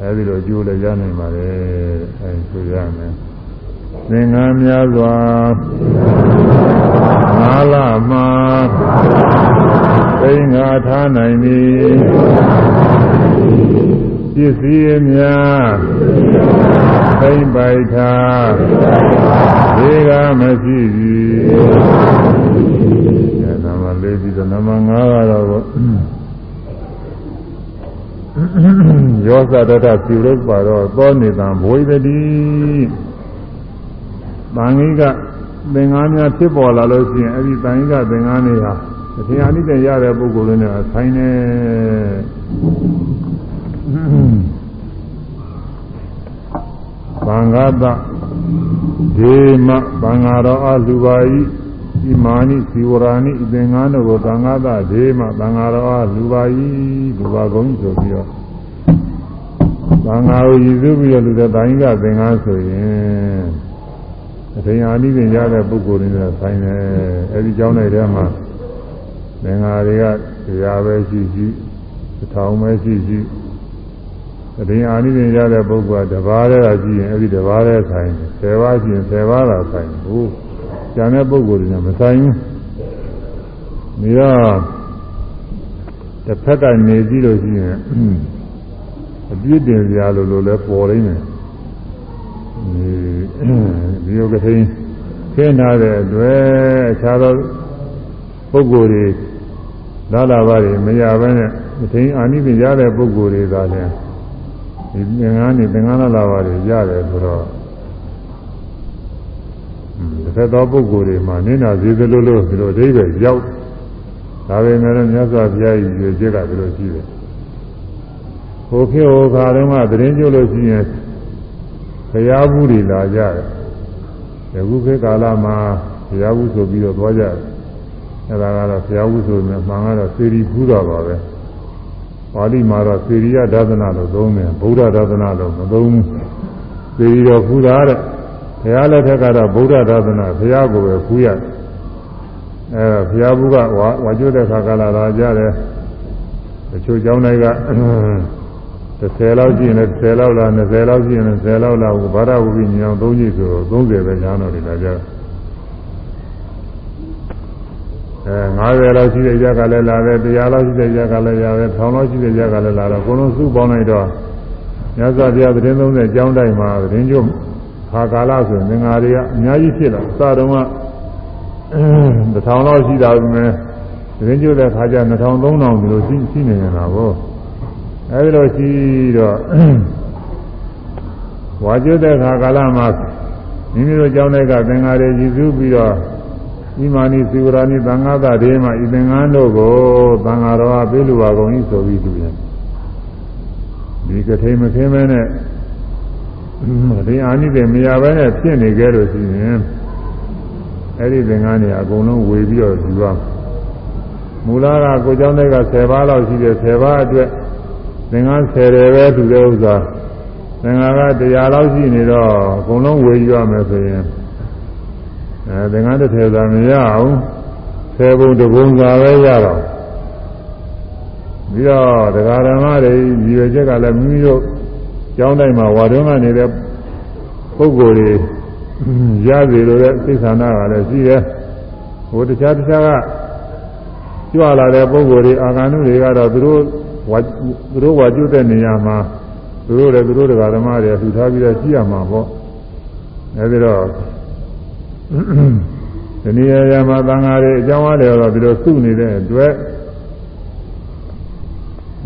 အဲဒီလိုအကျိုးလည်းရနိုင်ပါတယ်အဲဆိုရမယ်သင်္ကန်းများစွာငါလမှာသိငါ ထားနိုင်သည်ပစ္စည်းများသိမ့်ပိုက်ထားဒီကမရှိသည်အဲနာမလေးပြီးတော့နာမ၅ကတော့ယောသတတပြုလို့ပါတော့သောနေတံဘဝိတတိတန်ကြီးကသင်္ကန်းများဖြစ်ပေါ်လာလို့ရှိရင်အဲ့ဒီတန်ကြီးကသင်္ကန်းတွေဟာ အထင်အနိတရတဲ့ပုဂ္ဂိုလ်တွေနဲ့ဆိုင်နေဘင်္ဂတဒေမဘင်္ဂရောအလူပါဤဣမာနိစီဝရာနိသင်္ကန်းတို့ကိုဘင်္ဂတဒေမဘင်္ဂရောအလူပါဤလူပါကုန်းဆိုပြီးတော့ဘင်္ဂါကိုရည်စူးပြီးတော့လူတဲ့တန်ကြီးကသင်္ကန်းဆိုရင်အထင်အာနိသင်ရတဲ့ပုဂ္ဂိုလ်တွေနဲ့ဆိုင်တယ်အဲဒီကြောင်းတွေထဲမှာ သင်္ဃာတွေကတရားပဲရှိရှိထောင်ပဲရှိရှိအထင်အာနိသင်ရတဲ့ပုဂ္ဂိုလ်ကတပါးတည်းကရှိရင်အဲဒီတပါးတည်းဆိုင်တယ်ဆယ်ပါးရှိရင်ဆယ်ပါးသာဆိုင်ဘူးကျန်တဲ့ပုဂ္ဂိုလ်တွေနဲ့မဆိုင်ဘူးဒီတော့တစ်ဖက်ကနေကြည့်လို့ရှိရင်အပြစ်တင်ကြလို့လို့လည်းပေါ်ရင်းတယ်ဒီယုတ်ကထိန်ခင်းထားတဲ့အတွက်အခြားသောပုဂ္ဂိုလ်တွေ လာလာပါတွေမရဘဲနဲ့မထိန်အာနိသင်ရတဲ့ပုဂ္ဂိုလ်တွေသာလည်းဒီသင်္ကန်းနေသင်္ကန်းလာလာပါတွေရတယ်ဆိုတော့တစ်သက်သောပုဂ္ဂိုလ်တွေမှာနင်းနာသေးသလိုလိုဒီလိုအသေးပဲရောက်ဒါပေမဲ့လည်းမြတ်စွာဘုရားကြီးရွေချက်ကဒီလိုရှိတယ်ဟိုခေတ်ဟိုခါတုန်းကသတင်းကြိုလို့ရှိရင်ဘုရားဘူးတွေလာကြတယ်။ဒီခုခေတ်ကာလမှာဘုရားဘူးဆိုပြီးတော့သွားကြတယ်။ အဲဒါကတော့ဘုရားဘူးဆိုရင်မှန်ကတော့စေရီဘူးတော်ပါပဲ။ပါဠိမှာတော့စေရိယဒါသနာလို့သုံးတယ်။ဗုဒ္ဓဒါသနာလို့မသုံးဘူး။စေရီတော်ဖူးတာတဲ့။ဘုရားလက်ထက်ကတော့ဗုဒ္ဓဒါသနာဘုရားကိုပဲဖူးရတယ်။အဲဘုရားဘူးကဝါကျွတ်တဲ့ခါကလာလာကြတယ်။တချို့ကျောင်းတွေက30လောက်ရှိရင်လည်း10လောက်လား20လောက်ရှိရင်လည်း10လောက်လားဘာရဝိညောင်3ကြီးဆို30ပဲညာတော့ဒီလာကြအဲ 90လောက်ရှိတဲ့ကြကလည်းလာတယ်100လောက်ရှိတဲ့ကြကလည်းရတယ်1000လောက်ရှိတဲ့ကြကလည်းလာတော့ကိုလုံးစုပေါင်းလိုက်တော့မြတ်စွာဘုရားသတင်း30ကျောင်းတိုင်းမှာသတင်းကျုပ်ခါကာလဆိုရင်ငါတွေကအများကြီးဖြစ်လာစတော့က1000လောက်ရှိတာပဲသတင်းကျုပ်တဲ့ခါကျ2000 3000ဒီလိုရှိရှိနေနေတာကိုအဲဒီလိုရှိတော့ဝါကျွတ်တဲ့ခါကာလမှာမိမိတို့ကြောင်းတဲ့ကသင်္ဃာတွေရည်စူးပြီးတော့ ဣမာနိစီဝရဏိသံဃာသဒေမှာဤသင်္ကန်းတို့ကိုသံဃာတော်ကပေးလူပါကုန်၏ဆိုပြီးသူရင်ဒီကထိန်မခင်းမဲနဲ့ဒီအာနိတေမရဘဲနဲ့ဖြစ်နေကြလို့ရှိရင်အဲ့ဒီသင်္ကန်းတွေအကုန်လုံးဝေပြီးတော့ယူရမယ်မူလကကိုเจ้าတဲ့က10ပါးလောက်ရှိတယ်10ပါးအတွက်သင်္ကန်း10တယ်ပဲသူတဲ့ဥစ္စာသင်္ဃာက100လောက်ရှိနေတော့အကုန်လုံးဝေယူရမယ်ဆိုရင် အဲသင်္ကန်းတစ်ထည်သာမရအောင်10ပုံတစ်ပုံသာပဲရတော့ပြီးတော့တရားဓမ္မတွေရည်ရွယ်ချက်ကလည်းမိမိတို့ကျောင်းတိုင်းမှာဝါတွန်းကနေတဲ့ပုဂ္ဂိုလ်တွေရစီလိုတဲ့စိတ်ဆန္ဒကလည်းရှိတယ်ဟိုတခြားတခြားကကြွလာတဲ့ပုဂ္ဂိုလ်တွေအာဂန္တုတွေကတော့သူတို့ဝါသူတို့ဝါကျွတ်တဲ့နေရာမှာသူတို့လည်းသူတို့တရားဓမ္မတွေလှူထားပြီးတော့ကြည့်ရမှာပေါ့အဲဒီတော့ ဒီနေရာမှာသံဃာတွေအကြောင်းအားလျော်တော့ဒီလိုစုနေတဲ့အတွက်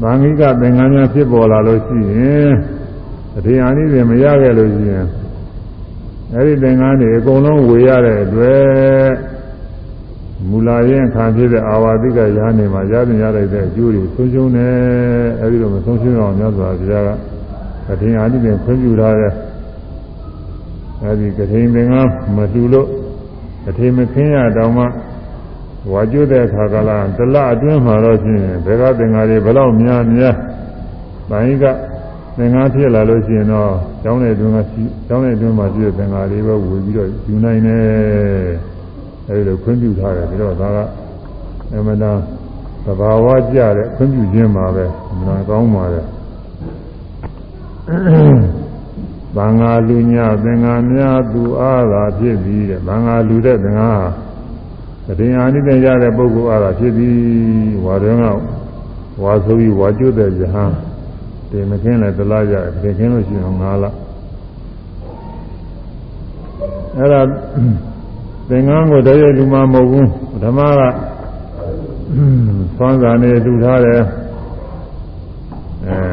ဗာငိကသင်္ကန်းများဖြစ်ပေါ်လာလို့ရှိရင်အထေအာနိသင်မရခဲ့လို့ရှိရင်အဲဒီသင်္ကန်းတွေအကုန်လုံးဝေရတဲ့အတွက်မူလာရင်ခံဖြစ်တဲ့အာဝါတိကရာနေမှာရတဲ့ရတဲ့အကျိုးတွေဆုံးရှုံးတယ်အဲဒီလိုမဆုံးရှုံးအောင်မြတ်စွာဘုရားကအထေအာနိသင်ခွင့်ပြုထားတဲ့ အဲဒီကထိန်သင်္ကန်းမတူလို့အထေမခင်းရတောင်မှဝါကျွတ်တဲ့အခါကလာတလအတွင်းမှာတော့ချင်းဘယ်ကသင်္ဃာတွေဘယ်လောက်များများဗိုင်းကသင်္ဃာဖြစ်လာလို့ရှိရင်တော့ကျောင်းတဲ့အတွင်းကရှိကျောင်းတဲ့အတွင်းမှာရှိတဲ့သင်္ဃာတွေပဲဝေပြီးတော့ယူနိုင်တယ်အဲဒီလိုခွင့်ပြုထားတယ်ပြီးတော့ဒါကအမှန်တန်သဘာဝကျတဲ့ခွင့်ပြုခြင်းပါပဲအမှန်တန်ကောင်းပါတယ် သံဃာလူညာသင်္ဃာများသူအားသာဖြစ်ပြီးတဲ့သံဃာလူတဲ့သင်္ဃာတည်အာနိသင်ရတဲ့ပုဂ္ဂိုလ်အားသာဖြစ်ပြီးဝါတွင်ကဝါဆိုပြီးဝါကျွတ်တဲ့ယဟန်တင်မခင်းလည်းတလားရတယ်တင်ခင်းလို့ရှိရင်၅လအဲ့ဒါသင်္ကန်းကိုတည်းရလူမှမဟုတ်ဘူးဓမ္မကသွမ်းစာနေတူထားတယ်အဲ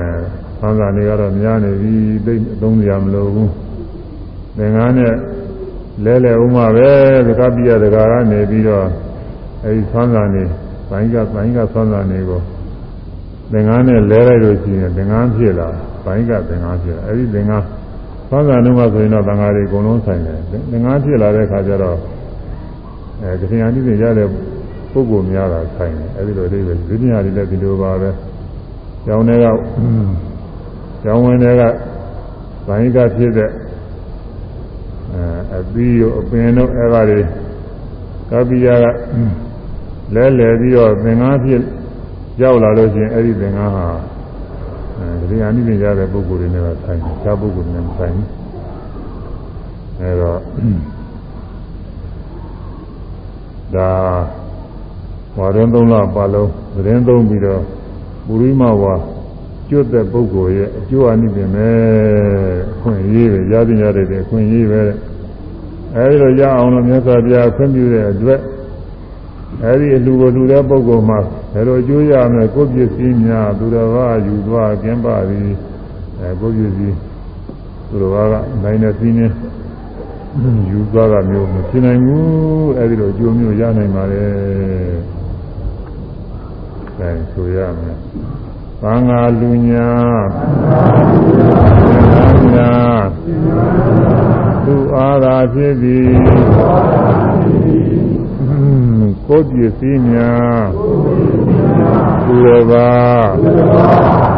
သွမ်းစာနေကတော့များနေပြီသိအသုံးကြမလို့ဘူးသင်္ကန်းနဲ့လဲလဲဥမပဲသကပိယတကာကနေပြီးတော့အဲဒီသွမ်းစာနေဘိုင်းကဘိုင်းကသွမ်းစာနေကိုသင်္ကန်းနဲ့လဲလိုက်လို့ရှိရင်သင်္ကန်းဖြစ်လာဘိုင်းကသင်္ကန်းဖြစ်လာအဲဒီသင်္ကန်းသွမ်းစာနှုတ်မှဆိုရင်တော့သံဃာတွေအကုန်လုံးဆိုင်တယ်သင်္ကန်းဖြစ်လာတဲ့အခါကျတော့အဲကတိယတိရတဲ့ပုဂ္ဂိုလ်များတာဆိုင်တယ်အဲဒီလိုအိဗယ်ဒီပညာတွေလည်းဒီလိုပါပဲကျောင်းတွေက ကျောင်းဝင်တွေကဘိုင်းကဖြစ်တဲ့အဲအပြီးရောအပင်တို့အဲပါတွေကပိယကလဲလဲပြီးတော့သင်္ကားဖြစ်ရောက်လာလို့ရှိရင်အဲ့ဒီသင်္ကားဟာအဲဒီအနိစ္စရတဲ့ပုဂ္ဂိုလ်တွေနဲ့ဆိုင်တယ်။သာပုဂ္ဂိုလ်တွေနဲ့ဆိုင်ဘူး။အဲတော့ဒါဝါရင်သုံးလပါလုံးသတင်းသုံးပြီးတော့ပုရိမဝါ ကျွတ်တဲ့ပုဂ္ဂိုလ်ရဲ့အကျိုးအနိစ္စပဲအခွင့်အရေးပဲရသည်ရတဲ့အခွင့်အရေးပဲအဲဒီလိုရအောင်လို့မြတ်စွာဘုရားခွင့်ပြုတဲ့အတွက်အဲဒီအလူကိုလူတဲ့ပုဂ္ဂိုလ်မှာဘယ်လိုအကျိုးရမလဲကိုယ်ပစ္စည်းများသူတော်ဘာယူသွားကျင်းပပြီးအဲကိုယ်ပစ္စည်းသူတော်ဘာကနိုင်တဲ့စည်းနေယူသွားတာမျိုးမဖြစ်နိုင်ဘူးအဲဒီလိုအကျိုးမျိုးရနိုင်ပါလေအဲဆိုရမယ် သံဃာလူညာသံဃာသူအားသာဖြစ်သည်ကိုယ်ပစ္စည်းများသူတော်ဘာ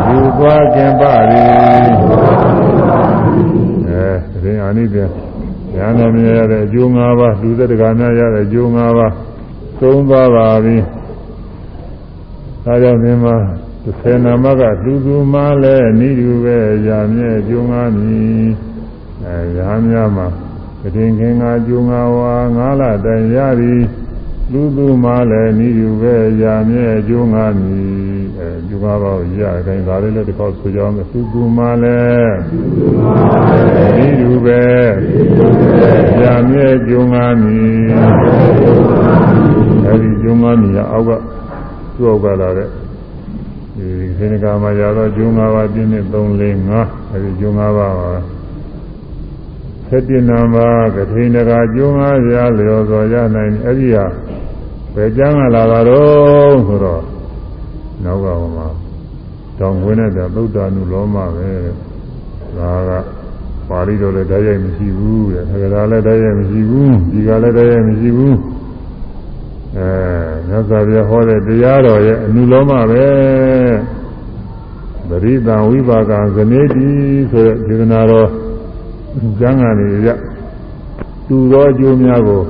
ယူသွားခြင်းပါသည်အဲဒါအာနိသေညာနာမြရတဲ့အကျိုး၅ပါးလူသက်တကာများရတဲ့အကျိုး၅ပါးသုံးသွားပါပြီဒါကြောင့်ဒီမှာ သေနာမကလူသူမှလည်းနိယူပဲရာမြဲကျုံငါမည်အဲရာများမှာတည်ခင်ငါကျုံငါဝါငါလာတိုင်ရသည်လူသူမှလည်းနိယူပဲရာမြဲကျုံငါမည်အဲကျုံငါပါရအတိုင်းဒါလေးလည်းတစ်ခေါက်ဆိုကြအောင်လူသူမှလည်းနိယူပဲရာမြဲကျုံငါမည်အဲဒီကျုံငါမည်အောက်ကသူ့အောက်ကလာတဲ့ ဒီခေနကမှာရတော့ကျုံ၅ပါးပြင်းနဲ့3 4 5အဲဒီကျုံ၅ပါးပါ7နံပါးကထိန်တကာကျိုးငါးရာလျော်စွာရနိုင်အဲ့ဒီဟာဘယ်ကျမ်းကလာတာတော့ဆိုတော့နောက်ကဟောမှာတောင်ဝင်တဲ့သုဒ္ဓနုလောမပဲဒါကပါဠိတော်လည်းတရားမရှိဘူးတဲ့ခန္ဓာလည်းတရားမရှိဘူးဒီကလည်းတရားမရှိဘူးအဲမြတ်စွာဘုရားဟောတဲ့တရားတော်ရဲ့အနုလောမပဲ ပရိသံဝိပါကဇနေတိဆိုတဲ့ဒေသနာတော်ကျမ်းဂန်တွေရတူသောအကျိုးများကို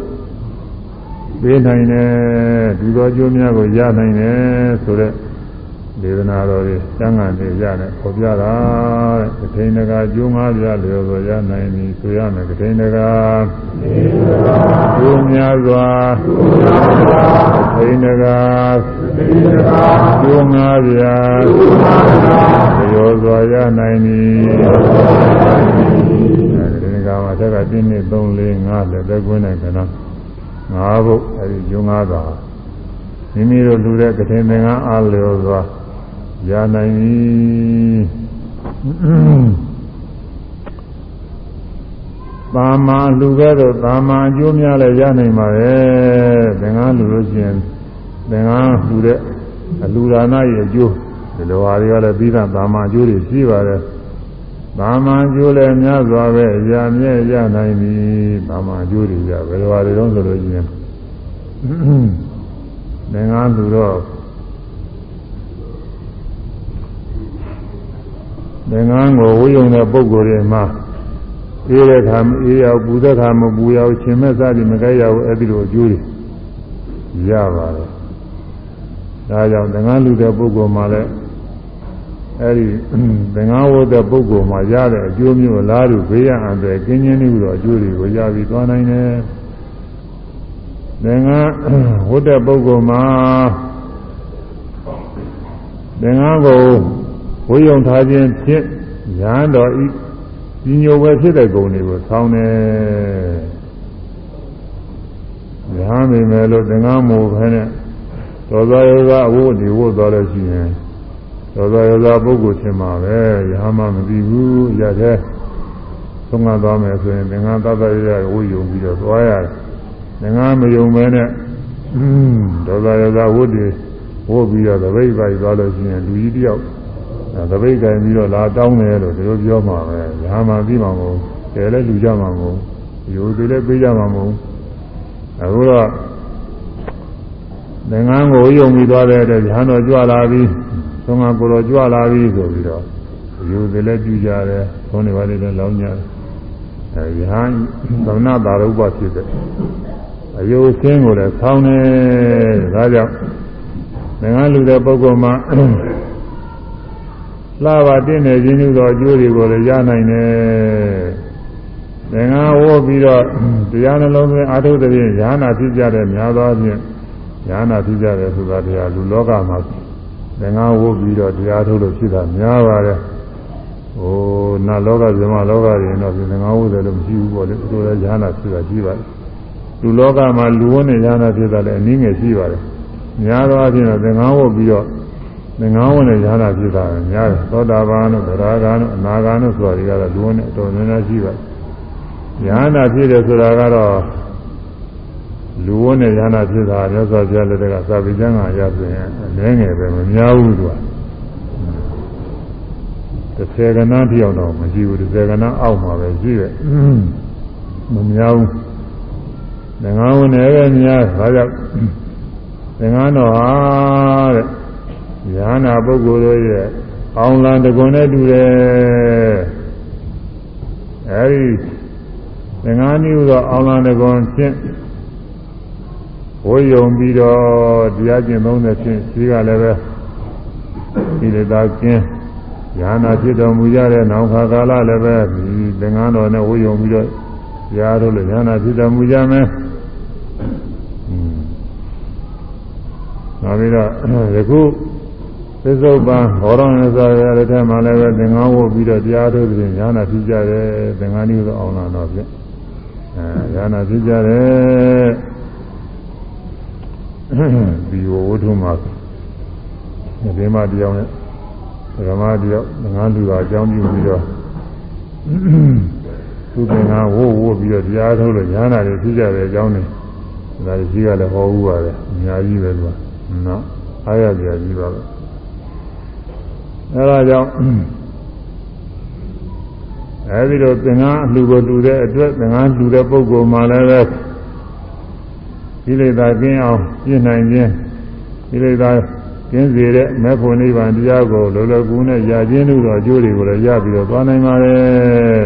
ပေးနိုင်တယ်တူသောအကျိုးများကိုရနိုင်တယ်ဆိုတဲ့ ဒေသနာတော်တွေကျမ်းဂန်တွေရတယ်ပေါ်ပြတာတဲ့ကထိန်တကာကျိုးငါးပြလျော်ဆိုရနိုင်ပြီဆိုရမယ်ကထိန်တကာကျိုးများစွာကထိန်တကာကျိုးငါးပြလျော်စွာရနိုင်ပြီအဲဒီကမှာတက်ကတင်းနေ3 4 5လက်သက်ကွင်းနဲ့ခဏငါးဖို့အဲဒီကျိုးငါးသာမိမိတို့လူတဲ့ကထိန်သင်္ကန်းအားလျော်စွာ ရနိုင်ပြီသာမာလူကဲ့သို့သာမာအကျိုးများလည်းရနိုင်ပါရဲ့သင်္ကန်းလူလို့ရှိရင်သင်္ကန်းလူတဲ့အလူဒါနရဲ့အကျိုးဒီလိုဟာတွေကလည်းပြီးတာသာမာအကျိုးတွေရှိပါတယ်သာမာအကျိုးလည်းများစွာပဲရမြဲရနိုင်ပြီသာမာအကျိုးတွေရဘယ်လိုဟာတွေတော့ဆိုလို့ရှိရင်သင်္ကန်းလူတော့ သင်္ကန်းကိုဝိယုံတဲ့ပုဂ္ဂိုလ်တွေမှာအေးတဲ့ခါမအေးရောက်ပူတဲ့ခါမပူရောက်ရှင်မဲ့စသည်မကြိုက်ရဘူးအဲ့ဒီလိုအကျိုးတွေရပါတယ်ဒါကြောင့်သင်္ကန်းလူတဲ့ပုဂ္ဂိုလ်မှာလည်းအဲ့ဒီသင်္ကန်းဝတ်တဲ့ပုဂ္ဂိုလ်မှာရတဲ့အကျိုးမျိုးလားလို့ဘေးရန်အန္တရာယ်ကင်းခြင်းလို့တော့အကျိုးတွေကိုရပြီးသွားနိုင်တယ်သင်္ကန်းဝတ်တဲ့ပုဂ္ဂိုလ်မှာသင်္ကန်းကို ဝိယုံထားခြင်းဖြင့်ရဟန်းတော်ဤဒီညိုပဲဖြစ်တဲ့ဂုဏ်တွေကိုဆောင်းတယ်ရဟန်းမိမယ်လို့သင်္ကန်းမို့ပဲနဲ့တော်သောယောဂအဝတ်ဒီဝတ်တော်လို့ရှိရင်တော်သောယောဂပုဂ္ဂိုလ်ချင်းမှာပဲရဟန်းမမသိဘူးရတဲ့သုံးငါသွားမယ်ဆိုရင်သင်္ကန်းသတ္တရရဝိယုံပြီးတော့သွားရတယ်သင်္ကန်းမယုံမဲနဲ့ဒေါသယောဂဝတ်ဒီဝတ်ပြီးတော့သပိတ်ပိုက်သွားလို့ရှိရင်လူကြီးတယောက် သပိတ်ကင်ပြီးတော့လာတောင်းတယ်လို့ဒီလိုပြောမှာပဲညာမှာပြီးမှာမဟုတ်ကျယ်လည်းလူကြမှာမဟုတ်ယူသူလည်းပေးကြမှာမဟုတ်အခုတော့သင်္ကန်းကိုယုံပြီးသွားတဲ့အတွက်ညာတော်ကြွလာပြီးသုံးကကိုတော်ကြွလာပြီးဆိုပြီးတော့ယူသူလည်းပြုကြတယ်သုံးနေပါလေလည်းလောင်းကြတယ်အဲညာသမဏတာရုပ္ပဖြစ်တဲ့အယုဆင်းကိုလည်းဆောင်းနေဒါကြောင့်သင်္ကန်းလူတဲ့ပုဂ္ဂိုလ်မှာ လာပါတင်းနေခြင်းတို့သောအကျိုးတွေကိုလည်းရနိုင်တယ်။သင်္ဃာဝေါ်ပြီးတော့တရားနှလုံးသွင်းအာထုတဲ့ဖြင့်ဉာဏဖြစ်ကြတဲ့များသောဖြင့်ဉာဏဖြစ်ကြတယ်ဆိုတာတရားလူလောကမှာသင်္ဃာဝေါ်ပြီးတော့တရားထုတ်လို့ဖြစ်တာများပါတယ်။ဟိုနတ်လောကဇမလောကတွေတော့သင်္ဃာဝေါ်တယ်လို့မရှိဘူးပေါ့လေ။သူတို့လည်းဉာဏဖြစ်တာရှိပါတယ်။လူလောကမှာလူဝန်းနဲ့ဉာဏဖြစ်တာလည်းအနည်းငယ်ရှိပါတယ်။များသောအားဖြင့်တော့သင်္ဃာဝေါ်ပြီးတော့ သင်္ကန်းဝင်တဲ့ညာနာဖြစ်တာများတယ်သောတာပန်တို့ဗရာဂန်တို့အနာဂန်တို့ဆိုတာတွေကတော့လူဝင်နဲ့အတော်များများရှိပါညာနာဖြစ်တယ်ဆိုတာကတော့လူဝင်နဲ့ညာနာဖြစ်တာမြတ်စွာဘုရားလက်ထက်ကသာဝိကျမ်းကရဆိုရင်အနည်းငယ်ပဲမများဘူးသူကတစ်ဆယ်ကဏ္ဍတယောက်တော့မရှိဘူးတစ်ဆယ်ကဏ္ဍအောက်မှာပဲရှိတယ်မများဘူးသင်္ကန်းဝင်တယ်ပဲများဒါကြောင့်သင်္ကန်းတော်ဟာတဲ့ ဉာဏပုဂ္ဂိုလ်တို့ရဲ့အောင်လံတကွန်နဲ့တူတယ်အဲဒီသင်္ဃာနိဟုသောအောင်လံတကွန်ဖြင့်ဝိယုံပြီးတော့တရားကျင့်သုံးတဲ့ဖြင့်ရှိကလည်းပဲဒီလေသာကျင်းဉာဏဖြစ်တော်မူကြတဲ့နောင်ခါကာလလည်းပဲဒီသင်္ဃာတော်နဲ့ဝိယုံပြီးတော့ရားတို့လည်းဉာဏဖြစ်တော်မူကြမယ်နောက်ပြီးတော့ယခု သစ္စုပ္ပန်ဟောတော်မြတ်စွာဘုရားလက်ထက်မှာလည်းပဲသင်္ကန်းဝတ်ပြီးတော့တရားထုတ်တဲ့ဉာဏ်ဖြစ်ကြတယ်သင်္ကန်းဤသို့အောင်လာတော့ဖြင့်အဲဉာဏ်ဖြစ်ကြတယ်ဒီဝဝတ္ထုမှာဒီမှာတရားနဲ့ဓမ္မတရားငါးလူကအကြောင်းပြုပြီးတော့သူသင်္ကန်းဝိုးဝိုးပြီးတော့တရားထုတ်လို့ညာနာတွေဖြစ်ကြတဲ့အကြောင်းတွေဒါတွေကြီးကလည်းဟောဘူးပါတယ်အများကြီးပဲသူကနော်အားရကြကြီးပါပဲ အဲဒါကြောင့်အဲဒီတော့သင်္ကန်းအလှကိုလှူတဲ့အတွက်သင်္ကန်းလှူတဲ့ပုဂ္ဂိုလ်မှလည်းပဲကိလေသာကင်းအောင်ပြည့်နိုင်ခြင်းကိလေသာကျင်းစေတဲ့မေဖို့နိဗ္ဗာန်တရားကိုလောလောကူနဲ့ရခြင်းတို့သောအကျိုးတွေကိုလည်းရပြီးတော့သွားနိုင်ပါတယ်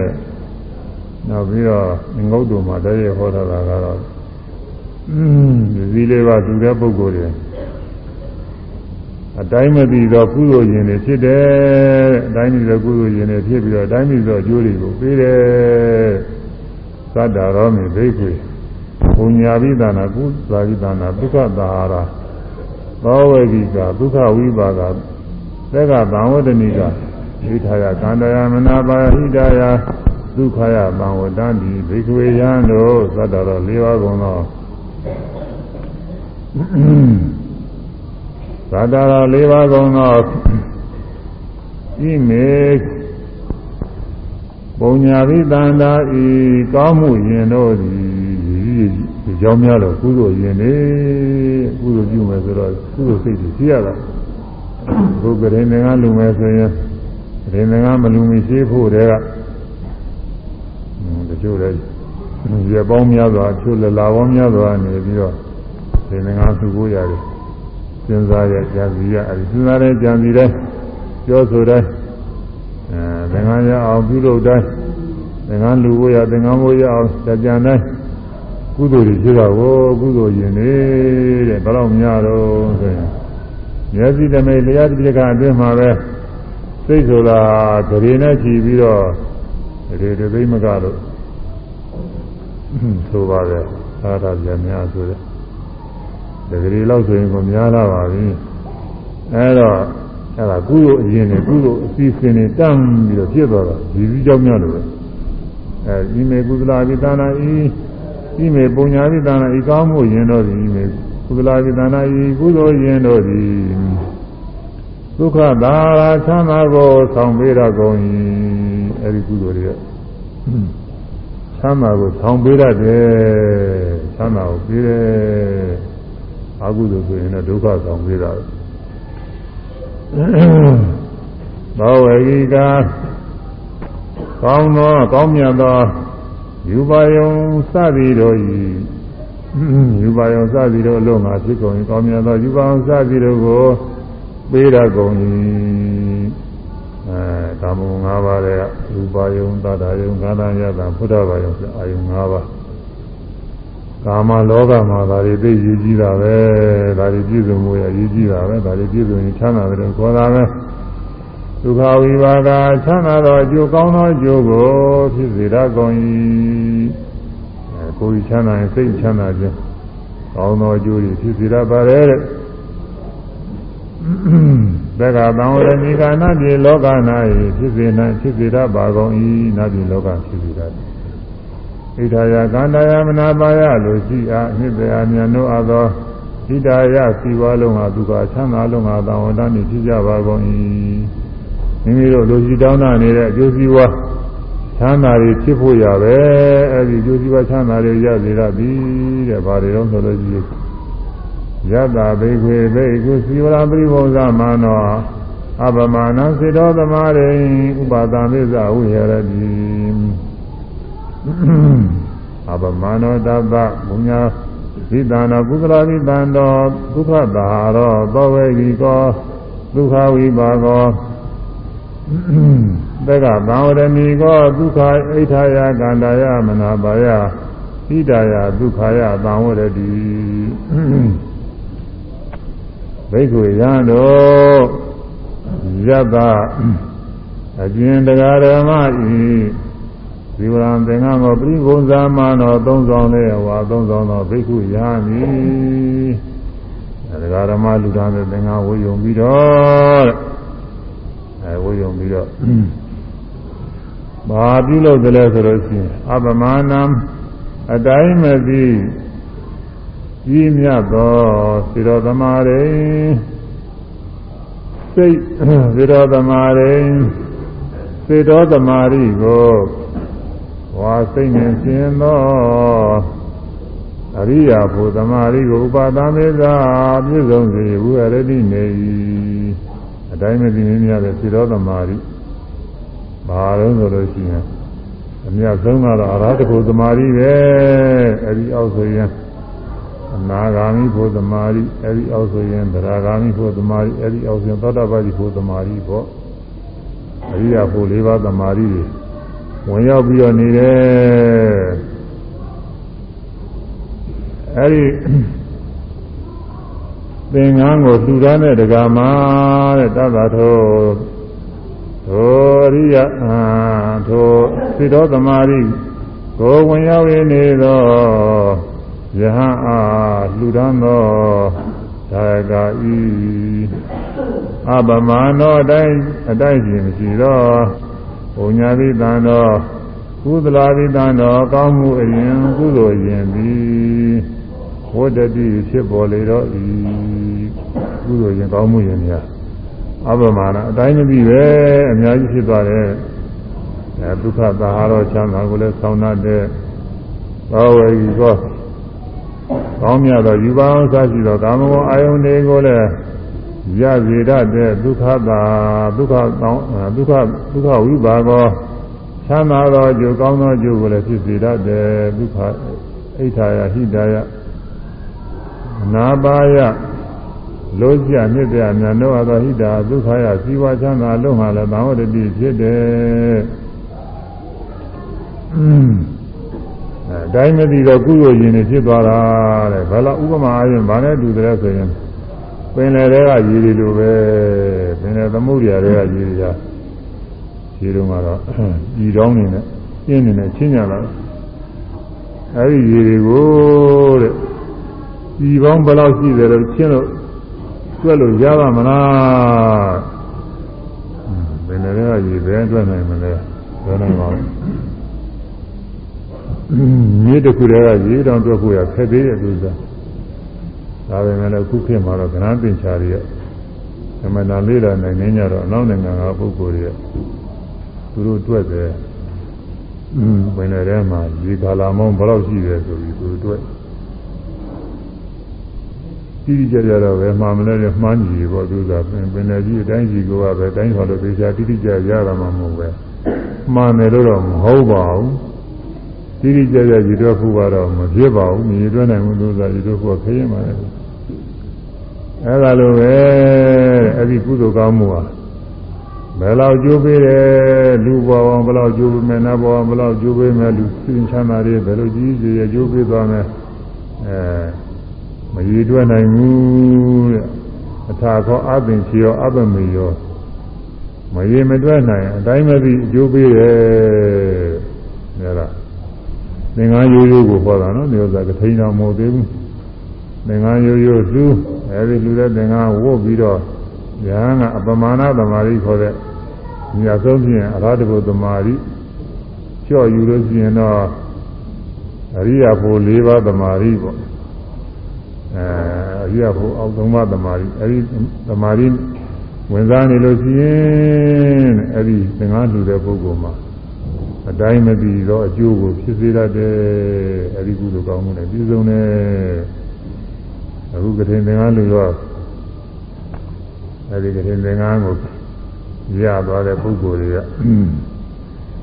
။နောက်ပြီးတော့ငုတ်တုံမှာတည်းရဟောထားတာကတော့อืมဒီလေးပါသူတဲ့ပုဂ္ဂိုလ်တွေ အတိုင်းမသိသောကုသိုလ်ရင်တွေဖြစ်တယ်အတိုင်းမသိသောကုသိုလ်ရင်တွေဖြစ်ပြီးတော့အတိုင်းမသိသောအကျိုးတွေကိုပေးတယ်သတ္တရောမိဘိက္ခွေဘုံညာပိသနာကုသာပိသနာဒုက္ခသာဟာရသောဝေကိကဒုက္ခဝိပါကသက်ကသံဝတ္တနိကဣထာယကန္တယမနာပါဟိတာယဒုက္ခယသံဝတ္တံဒီဘိက္ခွေယံတို့သတ္တရော၄ပါးကုန်သော သတ္တရော၄ပါးကုန်သောဤမေပုံညာပိတန္တာဤကောင်းမှုရင်တို့သည်ဒီကြောင်းများတော့ကုသိုလ်ရင်နေကုသိုလ်ပြုမယ်ဆိုတော့ကုသိုလ်စိတ်ကြီးရှိရတာဘုကရင်ငါလူမယ်ဆိုရင်ရင်ငါမလူမီရှိဖို့တည်းကတချို့လည်းရေပေါင်းများစွာချို့လလာပေါင်းများစွာနေပြီးတော့ရင်ငါသူကိုရတယ် စဉ်းစားရကြံစီရအဲဒီစဉ်းစားတဲ့ကြံစီတဲ့ပြောဆိုတဲ့အဲသင်္ကန်းရအောင်ပြုလုပ်တိုင်းသင်္ကန်းလူကိုရသင်္ကန်းကိုရအောင်ကြံတိုင်းကုသိုလ်တွေဖြစ်တာကိုကုသိုလ်ရင်နေတဲ့ဘယ်တော့များတော့ဆိုရင်မျက်စိတမိတ်လျှက်တိကအတွင်းမှာပဲစိတ်ဆိုတာဂရေနဲ့ကြည်ပြီးတော့ရေတသိမကလို့ဆိုပါပဲသာသာပြန်များဆိုတဲ့ တကယ်လောက်ဆိုရင်ကိုများလာပါပြီအဲတော့အဲ့ဒါကုသိုလ်အရင်နဲ့ကုသိုလ်အစီအစဉ်တွေတန်းပြီးတော့ဖြစ်သွားတာဒီစည်းကြောင်းများလို့ပဲအဲဒီမေကုသလာပိသနာဤဤမေပုံညာပိသနာဤကောင်းမှုရင်တော့ဒီမေကုသလာပိသနာဤကုသိုလ်ရင်တော့ဒီဒုက္ခသာရာချမ်းသာကိုဆောင်ပေးရကုန်၏အဲဒီကုသိုလ်တွေကချမ်းသာကိုဆောင်ပေးရတယ်ချမ်းသာကိုပေးတယ် အကုသိုလ်ဆိုရင်တော့ဒုက္ခဆောင်ပေးတာသောဝေဂိကာကောင်းသောကောင်းမြတ်သောယူပါယုံစသည်တို့ဤယူပါယုံစသည်တို့အလို့ငါဖြစ်ကုန်၏ကောင်းမြတ်သောယူပါယုံစသည်တို့ကိုပေးရကုန်၏အဲကာမဂုဏ်၅ပါးတဲ့ယူပါယုံသတ္တယုံကာသယတံဘုဒ္ဓဘာယုံအာယုံ၅ပါး ကာမလောကမှာဒါတွေသိရည်ကြီးတာပဲဒါတွေပြည့်စုံမှုရရည်ကြီးတာပဲဒါတွေပြည့်စုံရင်ချမ်းသာတယ်ခေါ်တာပဲဒုက္ခဝိပါကချမ်းသာသောအကျိုးကောင်းသောအကျိုးကိုဖြစ်စေတတ်ကုန်၏အဲကိုယ်ချမ်းသာရင်စိတ်ချမ်းသာခြင်းကောင်းသောအကျိုးတွေဖြစ်စေတတ်ပါတယ်တဲ့သက္ကသံဝရဏိကနာပြေလောကနာ၏ဖြစ်စေနိုင်ဖြစ်စေတတ်ပါကုန်၏နာပြေလောကဖြစ်စေတတ် ဣဒာယကန္တယမနာပါယလိုရှိအားနှစ်တရားမြတ်တို့အသောဣဒာယစီဝါလုံးဟာသူကချမ်းသာလုံးဟာတောင်းတနေဖြစ်ကြပါကုန်၏မိမိတို့လူရှိတောင်းတနေတဲ့အကျိုးစီးပွားချမ်းသာတွေဖြစ်ဖို့ရပဲအဲဒီအကျိုးစီးပွားချမ်းသာတွေရစေရသည်တဲ့ဘာတွေတော့ဆိုလို့ရှိရင်ယတ္တာဘိခွေဘိကုစီဝရပရိဘောဇမာနောအပမနံစေတောသမာရိဥပါဒံသစ္စာဝိဟရတိ အပမနောတပဘုညာဝိတံတော်ကုသလဝိတံတော်ဒုက္ခတာရောသောဝေဂီကောဒုက္ခဝိပါကောသက်ကသံဝရဏီကောဒုက္ခအိဋ္ဌာယကန္တာယမနာပါယဣဒာယဒုက္ခယသံဝရတိဘိက္ခုရံတို့ယတ္တအကျဉ်တရားဓမ္မဤ ဇီဝရံသင်္ကန်းကိုပြိဘုံဇာမနောသုံးဆောင်တဲ့ဝါသုံးဆောင်သောဘိက္ခုရမည်တရားဓမ္မလူသားတဲ့သင်္ကန်းဝေယုံပြီးတော့အဲဝေယုံပြီးတော့ဘာပြုလုပ်တယ်လဲဆိုလို့ရှိရင်အပမနံအတိုင်းမသိကြီးမြတ်သောစေတော်သမားတွေစိတ်စေတော်သမားတွေစေတော်သမားတွေကို ဝဝါစိတ်နဲ့ရှင်းသောအရိယာဘုသမာရိကိုဥပါဒမေသာပြည့်စုံစေဝရတိနေ၏အတိုင်းမသိမင်းများတဲ့စိရောသမာရိဘာလို့ဆိုလို့ရှိရင်အမြတ်ဆုံးကတော့အရဟတဘုသမာရိပဲအဲဒီအောက်ဆိုရင်အနာဂါမိဘုသမာရိအဲဒီအောက်ဆိုရင်ဗရာဂါမိဘုသမာရိအဲဒီအောက်ဆိုရင်သောတာပတိဘုသမာရိပေါ့အရိယာဘု၄ပါးသမာရိတွေ ဝင်ရောက်ပြီးတော့နေတယ်အဲဒီသင်္ကန်းကိုလှူဒါန်းတဲ့ဒကာမတဲ့တသထောသောရိယအာသောစိတော်သမာရိကိုဝင်ရောက်ရနေသောယဟန်အားလှူဒါန်းသောဒါယကာဤအပမနောအတိုင်းအတိုင်းရှင်မရှိတော့ ဘုံညာတိတန်တော်ကုသလာတိတန်တော်ကောင်းမှုအရင်ကုသိုလ်ရင်သည်ဝတ္တတိဖြစ်ပေါ်လေတော့ဤကုသိုလ်ရင်ကောင်းမှုရင်များအပမနာအတိုင်းမပြီးပဲအများကြီးဖြစ်သွားတယ်အဲဒုက္ခသာဟာရောချမ်းသာကိုလည်းဆောင်းတတ်တဲ့သောဝေကြီးကောကောင်းမြတ်သောယူပါအောင်စရှိသောကာမဂုဏ်အာယုန်တွေကိုလည်း ရစေတတ်တဲ့ဒုက္ခသာဒုက္ခကောင်းဒုက္ခဒုက္ခဝိပါကောချမ်းသာသောအကျိုးကောင်းသောအကျိုးကိုလည်းဖြစ်စေတတ်တယ်ဒုက္ခအိဋ္ဌာယဟိတာယနာပါယလို့ကြမြင့်တဲ့အမြန်တော့သောဟိတာဒုက္ခယစီဝါချမ်းသာလုံးဟာလည်းသံဝတ္တိဖြစ်တယ်အဲတိုင်းမသိတော့ကုသိုလ်ရင်တွေဖြစ်သွားတာတဲ့ဘယ်လောက်ဥပမာအရင်ဗာနဲ့တူတယ်ဆိုရင် ပင်လယ်တွေကရေတွေလိုပဲပင်လယ်သမုဒ္ဒရာတွေကရေတွေဟာရေတုံးကတော့ဤတောင်းနေနဲ့ပြင်းနေနဲ့ချင်းညာလာအဲဒီရေတွေကိုတဲ့ဤပေါင်းဘယ်လောက်ရှိတယ်လို့ချင်းလို့တွက်လို့ရပါမလားပင်လယ်တွေကရေပဲတွက်နိုင်မလဲတွက်နိုင်ပါဘူးမြေတစ်ခုတည်းကရေတောင်တွက်ဖို့ရခက်သေးတဲ့သူစား ဒါပေမဲ့လည်းခုခေတ်မှာတော့ကဏ္ဍပင်ချာတွေသမဏလေးလာနိုင်နေကြတော့အနောက်နိုင်ငံကပုဂ္ဂိုလ်တွေသူတို့တွေ့တယ်อืมပင်ထဲမှာဒီကာလာမောင်းဘယ်လောက်ရှိတယ်ဆိုပြီးသူတို့တွေ့တိတိကျကျတော့ပဲမှားမလဲမှန်းကြည့်ပေါ့သူကပင်ပင်လေကြီးအတိုင်းကြီးကပဲတိုင်းခေါ်လို့သေချာတိတိကျကျရတာမှမဟုတ်ပဲမှားတယ်လို့တော့မဟုတ်ပါဘူးတိတိကျကျရည်တွက်ဖို့ကတော့မဖြစ်ပါဘူးမြည်တွက်နိုင်မှုလို့ဆိုရည်တွက်ဖို့ခရင်ပါလေ အဲ့ဒါလိုပဲအဲ့ဒီကုသိုလ်ကောင်းမှုဟာဘယ်လောက်ကျိုးပေးတယ်လူပေါ်အောင်ဘယ်လောက်ကျိုးပေးမယ်နတ်ပေါ်အောင်ဘယ်လောက်ကျိုးပေးမယ်လူစင်ချမ်းသာတွေဘယ်လိုကြီးကြီးရကျိုးပေးသွားမယ်အဲမရည်တွက်နိုင်ဘူးတဲ့အထာခေါ်အပင်ချီရောအပမေရောမရည်မတွက်နိုင်အတိုင်းမသိအကျိုးပေးတယ်ဒါကသင်္ကန်းရိုးရိုးကိုဟောတာနော်ဒီဥစ္စာကထိန်တော်မဟုတ်သေးဘူးသင်္ကန်းရိုးရိုးလူ အဲဒီလူတဲ့သင်္ကန်းဝုတ်ပြီးတော့ဉာဏ်ကအပမာဏသမာဓိခေါ်တဲ့ဉာဏ်ဆုံးဖြင့်အရဟတဘုသမာဓိကျော့ယူလို့ရှိရင်တော့အရိယာဖို့၄ပါးသမာဓိပေါ့အဲအရိယာဖို့အောက်၃ပါးသမာဓိအဲဒီသမာဓိဝင်စားနေလို့ရှိရင်အဲ့ဒီသင်္ကားလူတဲ့ပုဂ္ဂိုလ်မှာအတိုင်းမပြီးတော့အကျိုးကိုဖြစ်စေတတ်တယ်အဲ့ဒီကုသိုလ်ကောင်းမှုနဲ့ပြည့်စုံတယ် အခုကတင်သင်္ကန်းလူတော့အဲဒီကတင်သင်္ကန်းကိုရသွားတဲ့ပုဂ္ဂိုလ်တွေက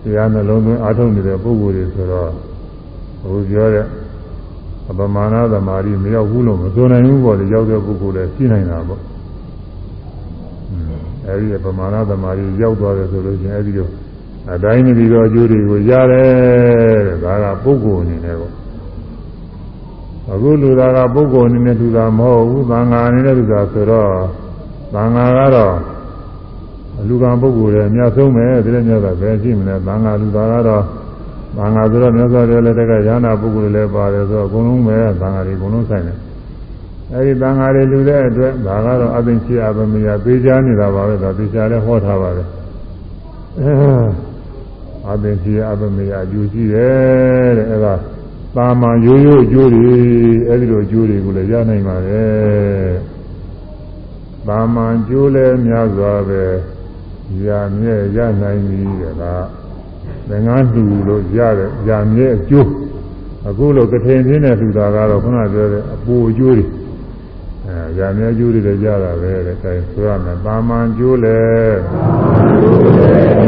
တရားနှလုံးသွင်းအားထုတ်နေတဲ့ပုဂ္ဂိုလ်တွေဆိုတော့ဟိုပြောတဲ့အပမာဏသမารိမရောက်ဘူးလို့မဆိုနိုင်ဘူးပေါ့လေရောက်တဲ့ပုဂ္ဂိုလ်လည်းရှိနိုင်တာပေါ့အဲဒီအပမာဏသမารိရောက်သွားတယ်ဆိုလို့ချင်းအဲဒီတော့အတိုင်းမဒီတော့အကျိုးတွေကိုရတယ်တဲ့ဒါကပုဂ္ဂိုလ်အနေနဲ့ပေါ့ အခုလူသားကပုဂ္ဂိုလ်အနေနဲ့လူသားမဟုတ်ဘူးသံဃာအနေနဲ့လူသားဆိုတော့သံဃာကတော့လူကံပုဂ္ဂိုလ်ရဲ့အများဆုံးပဲဒီလိုမျိုးကပဲရှိမလဲသံဃာလူသားကတော့သံဃာဆိုတော့မြတ်စွာဘုရားလက်ထက်ကရဟနာပုဂ္ဂိုလ်လည်းပါတယ်ဆိုတော့အကုန်လုံးပဲသံဃာတွေအကုန်လုံးဆိုင်တယ်အဲဒီသံဃာတွေလူတဲ့အတွက်ဒါကတော့အပင်ရှိအပမယပေးချနေတာပါပဲဒါပေးချလည်းဟောထားပါတယ်အပင်ရှိအပမေယအကျိုးရှိတယ်တဲ့အဲဒါ သာမန်ရိုးရိုးအကျိုးတွေအဲဒီလိုအကျိုးတွေကိုလည်းရနိုင်ပါရဲ့သာမန်ကျိုးလည်းများစွာပဲရမြဲရနိုင်ပြီတဲ့ကသင်္ကန်းလူလို့ရတဲ့ရမြဲအကျိုးအခုလိုကထင်ချင်းနဲ့လူတာကတော့ခုနပြောတဲ့အပူအကျိုးတွေအဲရမြဲအကျိုးတွေလည်းရတာပဲတဲ့အဲဆိုရမယ်သာမန်ကျိုးလည်း